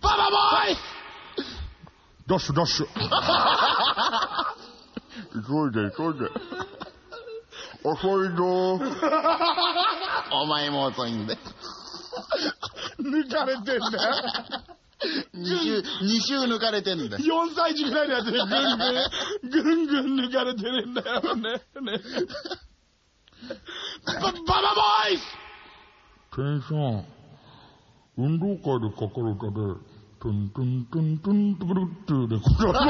ババボーイダッシュダッシュ。急いで急いで。遅いぞ。お前も遅いんで。(laughs) 抜かれてんだよ。二週、二週抜かれてんだよ。4歳児ぐらいのやつでぐんぐん、ぐんぐん抜かれてるんだよね。ねバババボーイ店員さん、運動会でかかる歌で、トントントントントゥルットゥで、これは、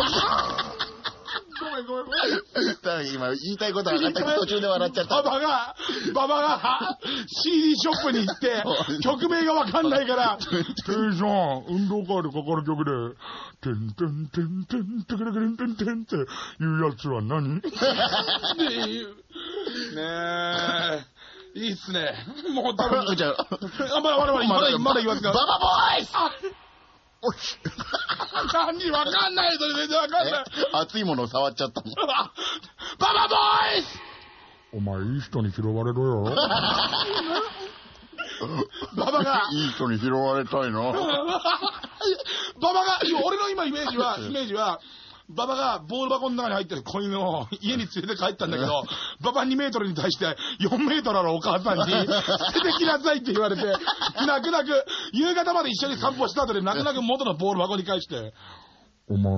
ごめんごめんごめん。だから今言いたいことは分かった途中で笑っちゃった。ババが、ババが CD ショップに行って、(laughs) 曲名がわかんないから、店員さん、運動会でかかる曲で、てんてんてんてんてくれくれんてんてんっていうやつは何？(laughs) ねえ、いいっすね。(laughs) もう多分、じゃあ、あ、まだまだまだ、まだ、言いますか。ババボーイスあ (laughs) 何わかんないそれ全然わかんない。え？熱いものを触っちゃったの？(laughs) ババボーイスお前いい人に拾われろよ。(laughs) ババが、いい人に拾われたいな。ババが、俺の今イメージは、イメージは、ババがボール箱の中に入ってる子犬を (laughs) 家に連れて帰ったんだけど、ババ2メートルに対して4メートルあるお母さんに (laughs) 捨ててきなさいって言われて、泣く泣く、夕方まで一緒に散歩した後で泣く泣く元のボール箱に返して、お前、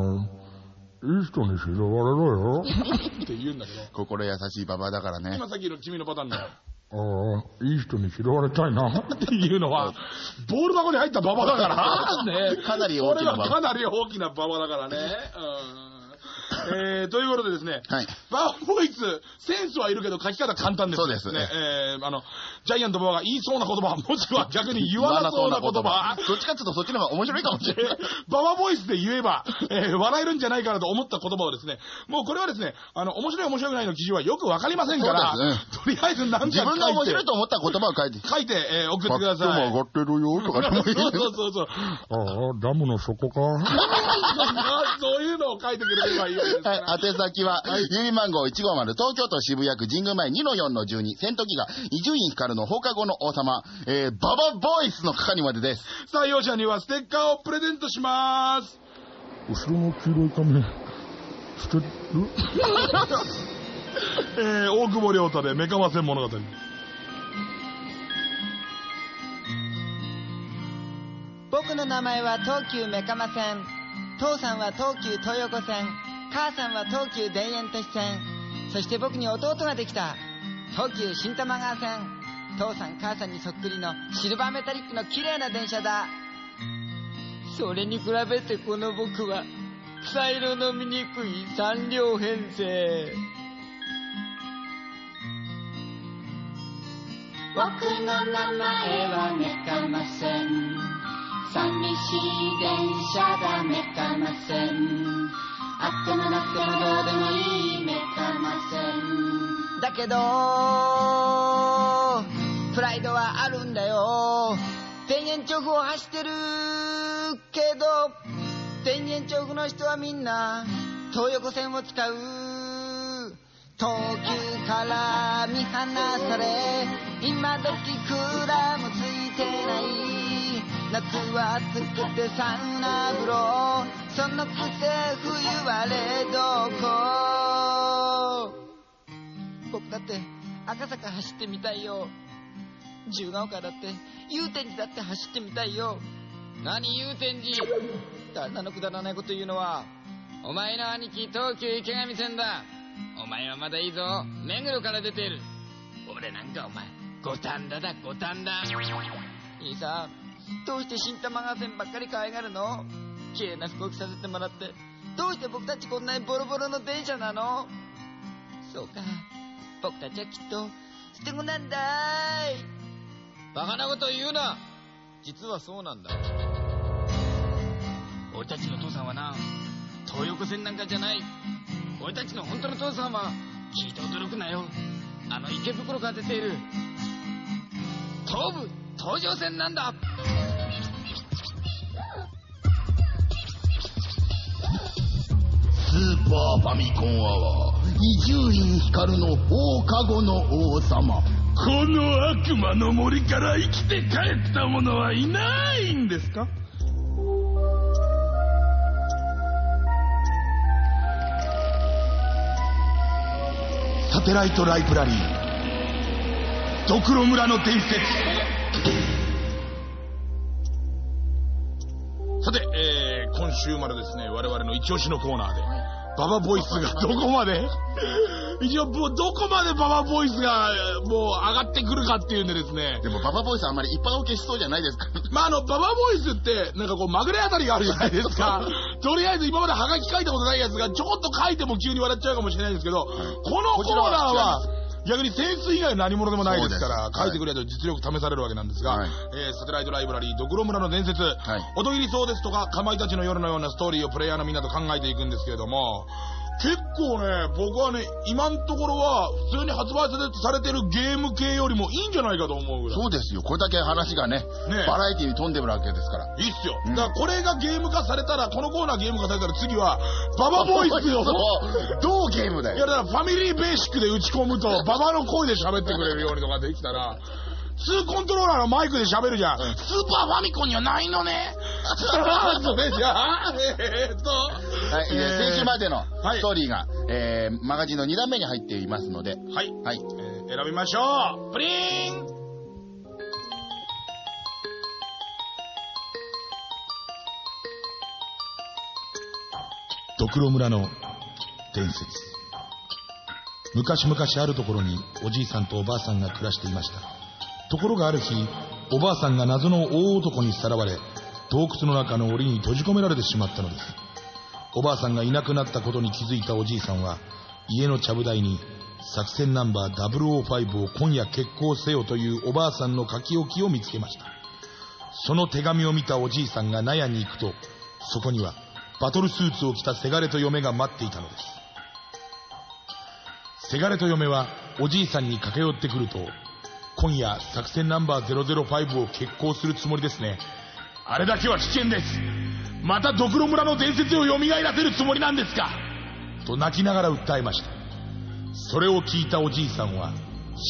いい人に拾われろよ。(laughs) って言うんだけど、心優しいババだからね今。さっきの君のパターンの、ああ、いい人に拾われたいな。っていうのは、ボール箱に入ったババだから、(laughs) ね。かなり大きなババこれはかなり大きなババだからね。うん。(laughs) えー、ということでですね、はい。バーボイス、センスはいるけど書き方簡単です。そうですね。えー、あの、ジャイアント馬場が言いそうな言葉、(laughs) もしくは逆に言わなそうな言葉。(laughs) どっちかっていうとそっちの方が面白いかもしれない。ババボイスで言えば、えー笑えるんじゃないかなと思った言葉をですね、もうこれはですね、あの、面白い面白くないの基準はよくわかりませんから、そうですとりあえず何か書いて自分が面白いと思った言葉を書いて。書いて、えー送ってくだバックもさい。上がってるよとかでもいい。そうそうそうそう。ああ、ダムの底か。そういうのを書いてくれればいいわけですから。はい、宛先は、郵便番号150、東京都渋谷区神宮前2-4-12、戦闘機が伊集院光の放課後の王様、えー、ババボイスの係までです。採用者にはステッカーをプレゼントします。後ろの黄色い髪、捨てる？(laughs) えー、大久保亮太でメカマセン物語。僕の名前は東急メカマ線父さんは東急東横線母さんは東急田園都市線。そして僕に弟ができた。東急新玉川線。父さん母さんにそっくりのシルバーメタリックの綺麗な電車だ。それに比べてこの僕は草色の醜い三両編成。僕の名前はメカマセン。寂しい電車だメカマセン。あってもなくてもどうでもいいメカマセン。だけどプライドはあるんだよ。田園調布を走ってるけど田園調布の人はみんな東横線を使う。東急から見放され今時クーラーもついてない。夏は暑くてサウナ風呂。そのくせ冬は冷蔵庫。僕だって赤坂走ってみたいよ。自由が丘だって祐天寺だって走ってみたいよ。何祐天寺？誰なのくだらないこと言うのは。お前の兄貴東急池上線だ。お前はまだいいぞ。目黒から出ている。俺なんかお前五反田だ五反田。兄さんどうして新玉川線ばっかり可愛がるの？綺麗な服を着させてもらってどうして僕たちこんなにボロボロの電車なの？そうか。僕たちはきっと捨て子なんだい。バカなこと言うな。実はそうなんだ。俺たちの父さんはな東横線なんかじゃない。俺たちの本当の父さんは聞いて驚くなよ。あの池袋から出ている東武東上線なんだスーパーファミコンアワー伊集院光の放課後の王様。この悪魔の森から生きて帰った者はいないんですか？サテライトライブラリードクロ村の伝説。今週までですね我々の一押しのコーナーで、ババボイスがどこまで (laughs) 一応もうどこまでババボイスがもう上がってくるかっていうんでですね。でもババボイスあんまり一般受けしそうじゃないですか。まあ、あの、ババボイスって、なんかこう、まぐれあたりがあるじゃないですか。とりあえず今までハガキ書いたことないやつが、ちょこっと書いても急に笑っちゃうかもしれないんですけど、このコーナーは、逆にセンス以外何者でもないですから、書いてくれると実力試されるわけなんですが、はい。えーサテライトライブラリー、ドクロ村の伝説、おとぎりそうですとか、かまいたちの夜のようなストーリーをプレイヤーのみんなと考えていくんですけれども、結構ね、僕はね、今のところは、普通に発売されてるゲーム系よりもいいんじゃないかと思うぐらい。そうですよこれだけ話がねねバラエティに富んでるわけですからいいっすよ。うんだからこれがゲーム化されたら、このコーナーゲーム化されたら次は、ババボイスを。そ (laughs) うどうゲームだいやよだからファミリーベーシックで打ち込むと、ババの声で喋ってくれるようにとかできたら、2コントローラーのマイクで喋るじゃん。スーパーファミコンにはないのね。それじゃあ、えーっと、はい、えーえー。先週までのはい。ストーリーが、えーマガジンの2段目に入っていますので、はい、はい、えー選びましょう。プリーン。ドクロ村の伝説。昔々あるところにおじいさんとおばあさんが暮らしていましたところがある日おばあさんが謎の大男にさらわれ洞窟の中の檻に閉じ込められてしまったのです。おばあさんがいなくなったことに気づいたおじいさんは家のちゃぶ台に作戦ナンバー005を今夜決行せよというおばあさんの書き置きを見つけました。その手紙を見たおじいさんが納屋に行くとそこにはバトルスーツを着たせがれと嫁が待っていたのです。せがれと嫁はおじいさんに駆け寄ってくると今夜作戦ナンバー005を決行するつもりですね。あれだけは危険です。またドクロ村の伝説を蘇らせるつもりなんですか。と泣きながら訴えました。それを聞いたおじいさんは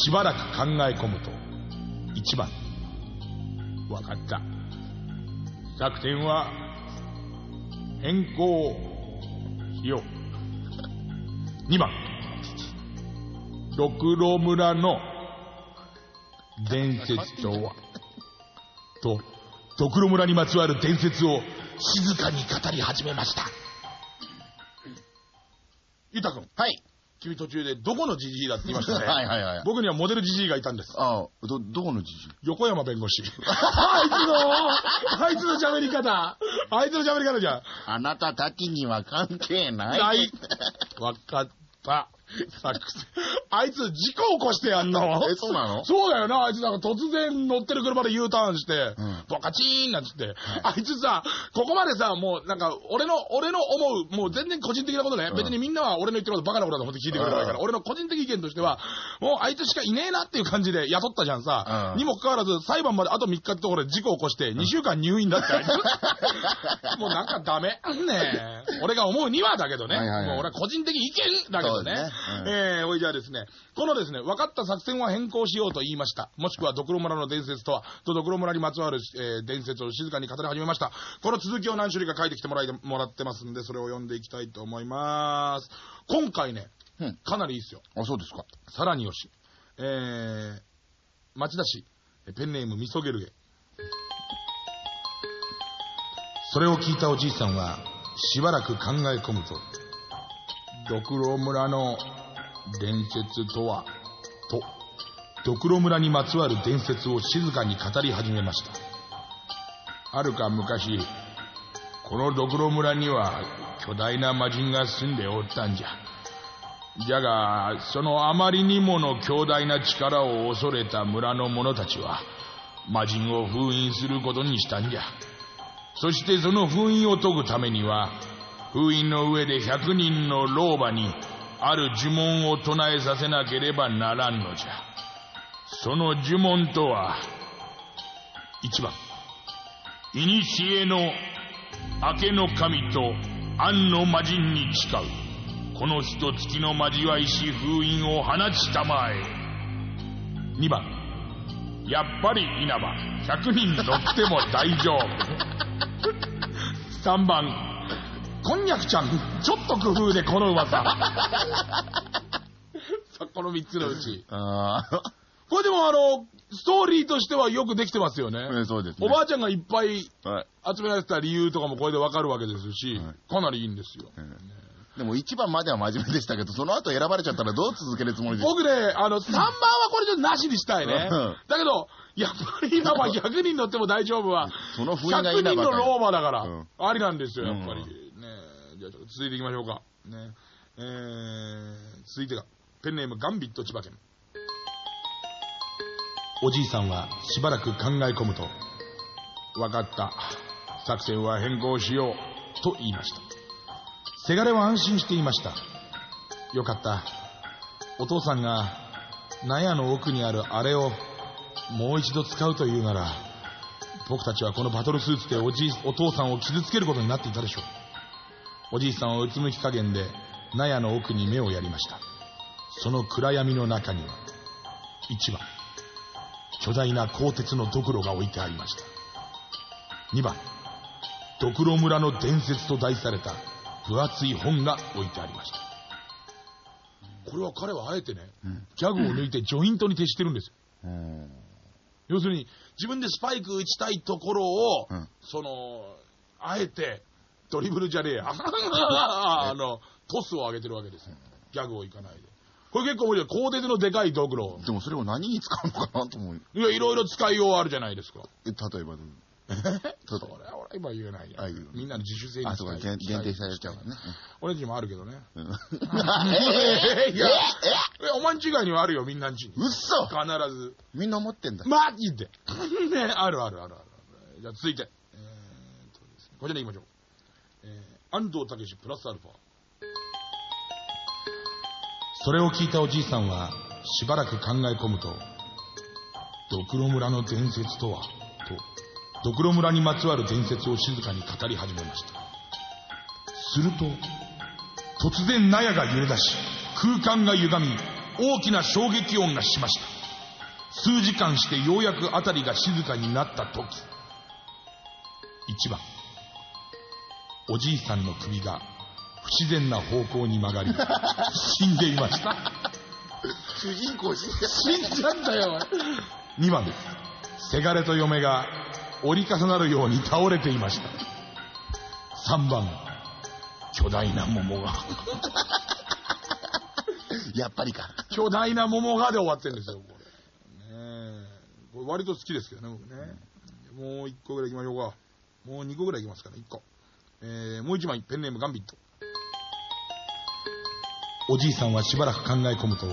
しばらく考え込むと1番分かった。作戦は変更しよう。2番ドクロ村の伝説とは。とドクロ村にまつわる伝説を静かに語り始めました。ゆたくんはい。君途中でどこのじじいだって言いましたね。(laughs) はいはいはい。僕にはモデルじじいがいたんです。ああ、ど、どこのじじい？横山弁護士。(laughs) あいつのあいつの喋り方。あいつの喋り方じゃ。んあなたたちには関係ない。ない。わかった。(laughs) あいつ事故起こしてやんの？え、そうなの？そうだよな、あいつなんか突然乗ってる車で U ターンして、うん。ボカチーンなんつって、あいつさ、ここまでさ、もうなんか、俺の、俺の思う、もう全然個人的なことね、うん。別にみんなは俺の言ってることバカなことだと思って聞いてくれるから、うん。俺の個人的意見としては、もうあいつしかいねえなっていう感じで雇ったじゃんさ、うん。にもかかわらず裁判まであと3日ってところで事故起こして2週間入院だってあいつ。(laughs) もうなんかダメ。ねえ。俺が思うにはだけどね。はいはいはい。もう俺は個人的意見だけどね。えー、おいじゃあですね、このですね、分かった作戦は変更しようと言いました。もしくはドクロ村の伝説とは、とドクロ村にまつわる、えー伝説を静かに語り始めました。この続きを何種類か書いてきてもらいもらってますんで、それを読んでいきたいと思います。今回ね、うんかなりいいっすよ。あ、そうですか。さらによし。えー、町田市、ペンネームみそゲルゲ。それを聞いたおじいさんは、しばらく考え込むと、ドクロ村の伝説とは、と、ドクロ村にまつわる伝説を静かに語り始めました。はるか昔、このドクロ村には巨大な魔人が住んでおったんじゃ。じゃが、そのあまりにもの強大な力を恐れた村の者たちは、魔人を封印することにしたんじゃ。そしてその封印を解くためには、封印の上で100人の老婆に、ある呪文を唱えさせなければならんのじゃ。その呪文とは、1番、古の明けの神と庵の魔人に誓う。このひと月の交わいし封印を放ちたまえ。2番やっぱり稲葉100人乗っても大丈夫。3番こんにゃくちゃんちょっと工夫でこのうまささこの3つのうち。(laughs) あこれでもあのストーリーとしてはよくできてますよね、あ、そうですね。おばあちゃんがいっぱいはい。集められてた理由とかもこれでわかるわけですし、はい。かなりいいんですよ。でも1番までは真面目でしたけど、その後選ばれちゃったらどう続けるつもりです？か僕ね、あの、3番はこれちょっとなしにしたいね。うん。だけど、やっぱり今は100人乗っても大丈夫は、その封印が100稲葉人の老婆だからうん、ありなんですよ、やっぱり。じゃあ続いていきましょうか。ねえー、続いてが、ペンネームガンビット千葉県。おじいさんはしばらく考え込むと、わかった。作戦は変更しよう。と言いました。せがれは安心していました。よかった。お父さんが納屋の奥にあるあれをもう一度使うというなら、僕たちはこのバトルスーツでおじいお父さんを傷つけることになっていたでしょう。おじいさんはうつむき加減で納屋の奥に目をやりました。その暗闇の中には、1番、巨大な鋼鉄のドクロが置いてありました。2番、ドクロ村の伝説と題された分厚い本が置いてありました。これは彼はあえてね、ギャグを抜いてジョイントに徹してるんですよ。うん。要するに、自分でスパイク打ちたいところを、うんその、あえて、ドリブルじゃねえや。(laughs) あの、トスを上げてるわけですよ。ギャグをいかないで。これ結構面白い。鋼鉄のでかいドクロ。でもそれを何に使うのかなと思う。いや、いろいろ使いようあるじゃないですか。え例えばどう？それは俺今言えないやあいいよみんなの自主性にあ、そうか、限限定されちゃうからね。俺んちにもあるけどね。うん (laughs) いや、えお前んち以外にはあるよ、みんなんちに。うっそ必ず。みんな思ってんだ。マジで。ね、あるあるあるある。じゃあ続いて。えーっとですね、こちらに行きましょう。安藤武プラスアルファ。それを聞いたおじいさんは、しばらく考え込むと、ドクロ村の伝説とは、と、ドクロ村にまつわる伝説を静かに語り始めました。すると、突然納屋が揺れ出し、空間が歪み、大きな衝撃音がしました。数時間してようやく辺りが静かになった時1番おじいさんの首が不自然な方向に曲がり死んでいました。主人公死んで死んじゃったよ。2番せがれと嫁が折り重なるように倒れていました。3番巨大な桃が。やっぱりか。巨大な桃がで終わってるんですよこれ。ねえ。これ割と好きですけどね僕ね。もう1個ぐらい行きましょうか。もう2個ぐらい行きますから1個えー、もう1枚ペンネームガンビット。おじいさんはしばらく考え込むと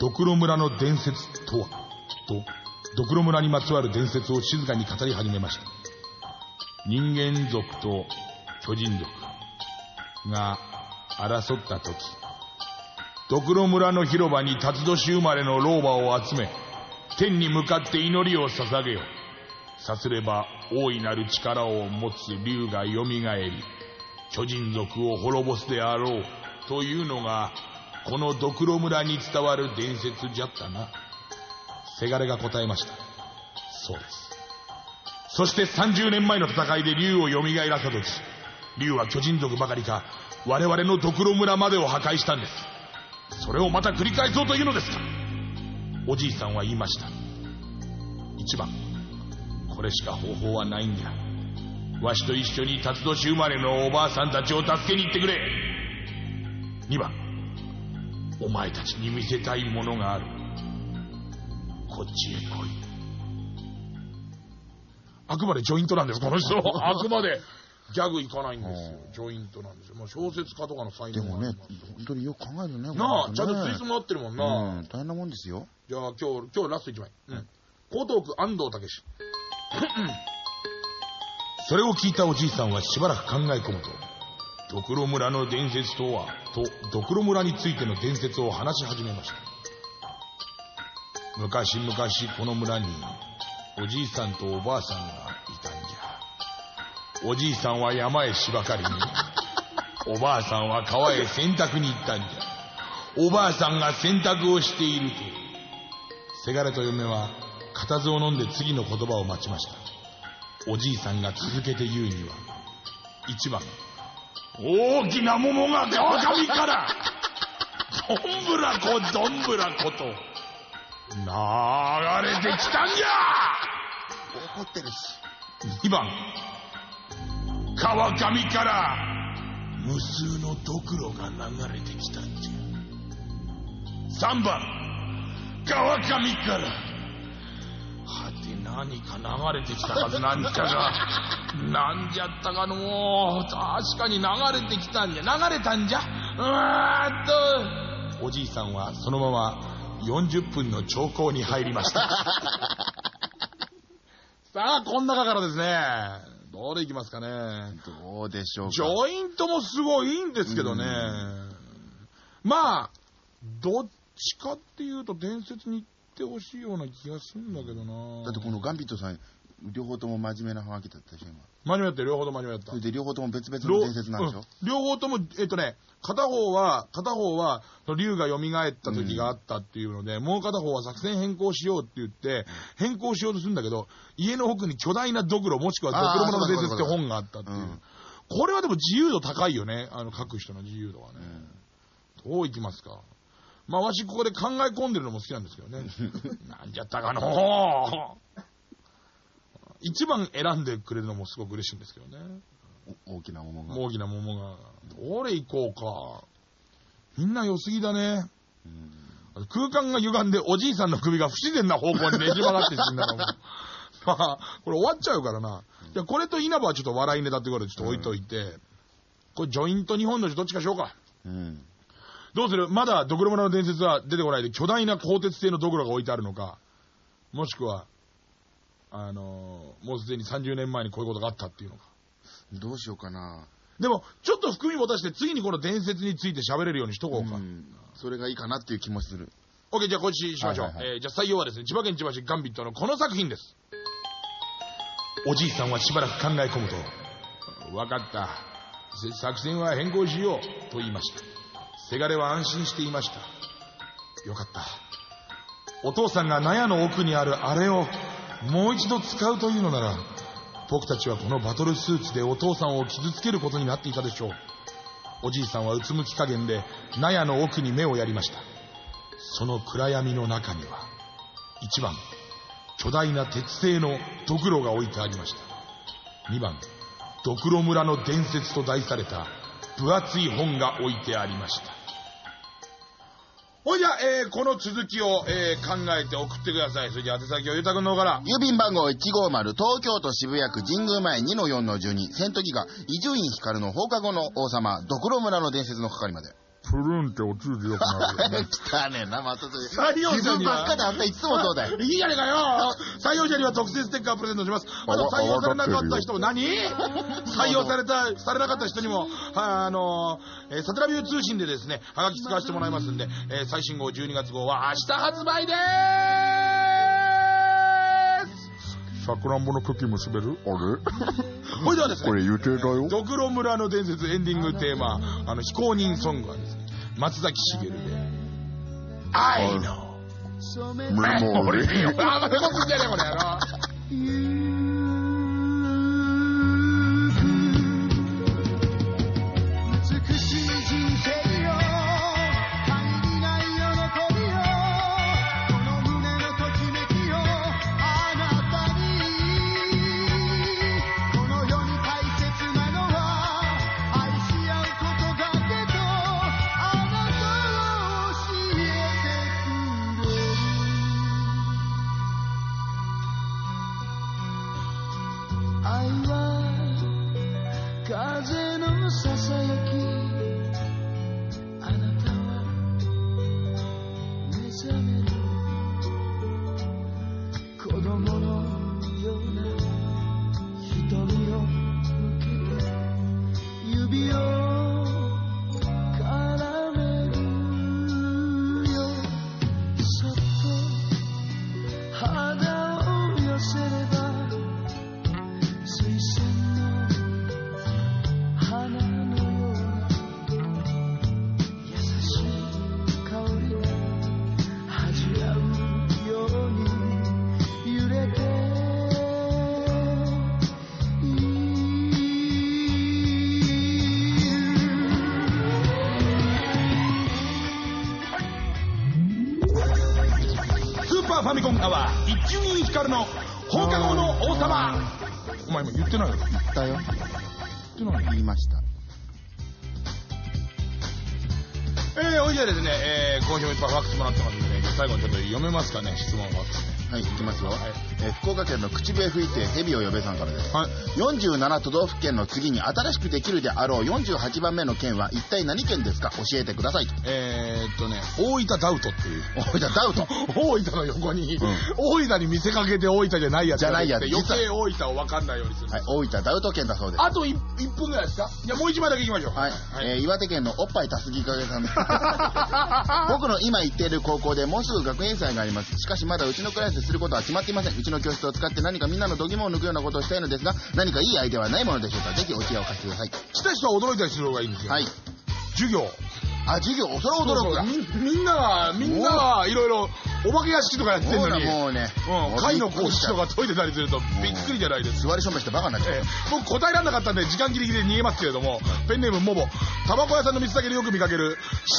ドクロ村の伝説とはとドクロ村にまつわる伝説を静かに語り始めました。人間族と巨人族が争った時ドクロ村の広場に辰年生まれの老婆を集め天に向かって祈りを捧げよ。さすれば大いなる力を持つ竜がよみがえり巨人族を滅ぼすであろうというのがこのドクロ村に伝わる伝説じゃったな。せがれが答えました。そうです。そして30年前の戦いで竜を蘇らせた時竜は巨人族ばかりか我々のドクロ村までを破壊したんです。それをまた繰り返そうというのですか。おじいさんは言いました。1番。これしか方法はないんだわしと一緒に辰年生まれのおばあさんたちを助けに行ってくれ2番お前たちに見せたいものがあるこっちへ来いあくまでジョイントなんですこの人 (laughs) あくまでギャグいかないんですよジョイントなんですよ、まあ、小説家とかの才でもね本当によく考えるね。なあ、ちゃんとツイストも合ってるもんな。うん、大変なもんですよ。じゃあ今日、今日ラスト1枚。うん。江東区安藤武史。それを聞いたおじいさんはしばらく考え込むと、ドクロ村の伝説とは、と、ドクロ村についての伝説を話し始めました。昔々この村に、おじいさんとおばあさんがいたんじゃ。おじいさんは山へ芝刈りに、(laughs) おばあさんは川へ洗濯に行ったんじゃおばあさんが洗濯をしているとせがれと嫁は固唾を飲んで次の言葉を待ちました。おじいさんが続けて言うには1番大きな桃が川上からどんぶらこどんぶらこと流れてきたんじゃ。怒ってるし。2番川上から無数のドクロが流れてきたんじゃ。3番川上からはて何か流れてきたはずなんじゃが (laughs) なんじゃったかのう確かに流れてきたんじゃ流れたんじゃ？うわーっとおじいさんはそのまま40分の長考に入りました (laughs) さあ、こん中からですね、どれいきますかね。どうでしょうか。ジョイントもすごいいいんですけどね。まあ、どっちかっていうと伝説に行ってほしいような気がするんだけどな。だってこのガンビットさん、両方とも真面目なハガキだったでしょ、今。真面目やったよ両方とも真面目やったそれ。で両方とも別々の伝説なんでしょ、うん両方とも、えっとね、片方は、片方は、竜が蘇った時があったっていうので、もう片方は作戦変更しようって言って、変更しようとするんだけど、家の奥に巨大なドクロ、もしくはドクロ村の伝説って本があったっていう。うんこれはでも自由度高いよね、あの書く人の自由度はね。どういきますか？まあ、わしここで考え込んでるのも好きなんですけどね。(laughs) なんじゃったかのう一番選んでくれるのもすごく嬉しいんですけどね。お大きな桃が。大きな桃が。どれ行こうか。みんな良すぎだね。うん空間が歪んでおじいさんの首が不自然な方向にねじ曲がって死んだのも。(laughs) まあ、これ終わっちゃうからな。じゃあこれと稲葉はちょっと笑いネタってことでちょっと置いといて、これジョイント日本のどっちかしようか。うん。どうする？まだドクロ村の伝説は出てこないで巨大な鋼鉄製のドクロが置いてあるのか、もしくは、あのーもうすでに30年前にこういうことがあったっていうのか。どうしようかな。でも、ちょっと含み持たせて次にこの伝説について喋れるようにしとこうか。うんそれがいいかなっていう気もする。OK、じゃあこっちしましょう。はいはいはいえーじゃあ採用はですね、千葉県千葉市ガンビットのこの作品です。おじいさんはしばらく考え込むと、わかった。せ作戦は変更しようと言いました。せがれは安心していました。よかった。お父さんが納屋の奥にあるあれをもう一度使うというのなら、僕たちはこのバトルスーツでお父さんを傷つけることになっていたでしょう。おじいさんはうつむき加減で納屋の奥に目をやりました。その暗闇の中には、1番、巨大な鉄製のドクロが置いてありました。2番、ドクロ村の伝説と題された分厚い本が置いてありました。ほいじゃあ、えーこの続きを、えー考えて送ってください。それじゃあ、宛先をゆうたくんの方から。郵便番号150東京都渋谷区神宮前2の4の12戦闘ギガ伊集院光の放課後の王様ドクロ村の伝説の係までプルンって落ちるでよくなるよね。汚ねえなまたそれ採用者には自分ばっかであんたいつもそうだよ。いいじゃねえかよ。採用者には特製ステッカープレゼントします。あの、採用されなかった人も何？採用された、されなかった人にも、はい、あの、えーサテラビュー通信でですね、はがき使わせてもらいますんで、えー最新号12月号は明日発売でーす。さくらんぼの茎結べる？あれ？(laughs) ほいではですね、予定だよ。ドクロ村の伝説エンディングテーマ、あの、非公認ソングはですね、松崎しげるで、I know. メモリーんじゃねえ、これやろ。(laughs) 光の放課後の王様お前今言ってないよ言言ったよ。ってない言いました。えー、おいじゃあですね、えー、今週もいっぱいファックスもらってますんでね、最後にちょっと読めますかね、質問ファックスね。はい、いきますよ。はいえー福岡県の口笛吹いて蛇を呼べさんからです。はい。47都道府県の次に新しくできるであろう48番目の県は一体何県ですか？教えてください。えーっとね、大分ダウトっていう。おい、じゃあダウト。(laughs) 大分の横に、ん大分に見せかけて大分じゃないやつじゃないやつ余計大分を分かんないようにする。はい、大分ダウト県だそうです。あと 1, 1分ぐらいですか？じゃあもう1枚だけいきましょう。はい、えー岩手県のおっぱいたすぎかけさんです。(laughs) 僕の今行っている高校でもうすぐ学園祭があります。しかしまだうちのクラスですることは決まっていません。うちの教室を使って何かみんなの度肝を抜くようなことをしたいのですが、何かいいアイデアはないものでしょうかぜひお知恵を貸してください。来た人は驚いたりする方がいいんですよ。はい。授業。あ、授業、それは驚くだ。みみんなが、みんながいろいろお化け屋敷とかやってんのに、もうね、うん、貝の講師とか解いてたりするとびっくりじゃないですか。座りしょんべしてバカになっちゃう。ええ僕答えられなかったんで時間ギリギリで逃げますけれども、ペンネームモボ、タバコ屋さんの水先でよく見かける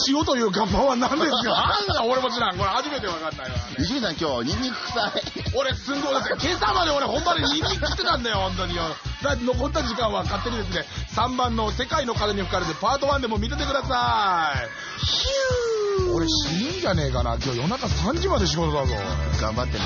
塩という看板は何ですか？(laughs) なんだ俺も知らん。これ初めてわかんないわ、ね。伊集院さん今日、ニンニク臭い。俺すんごい今朝まで俺本番でニンニク食ってたんだよ本当によ残った時間は勝手にですね3番の「世界の風に吹かれて」パート1でも見ててください。ヒュー。俺死ぬんじゃねえかな。今日夜中3時まで仕事だぞ頑張ってね。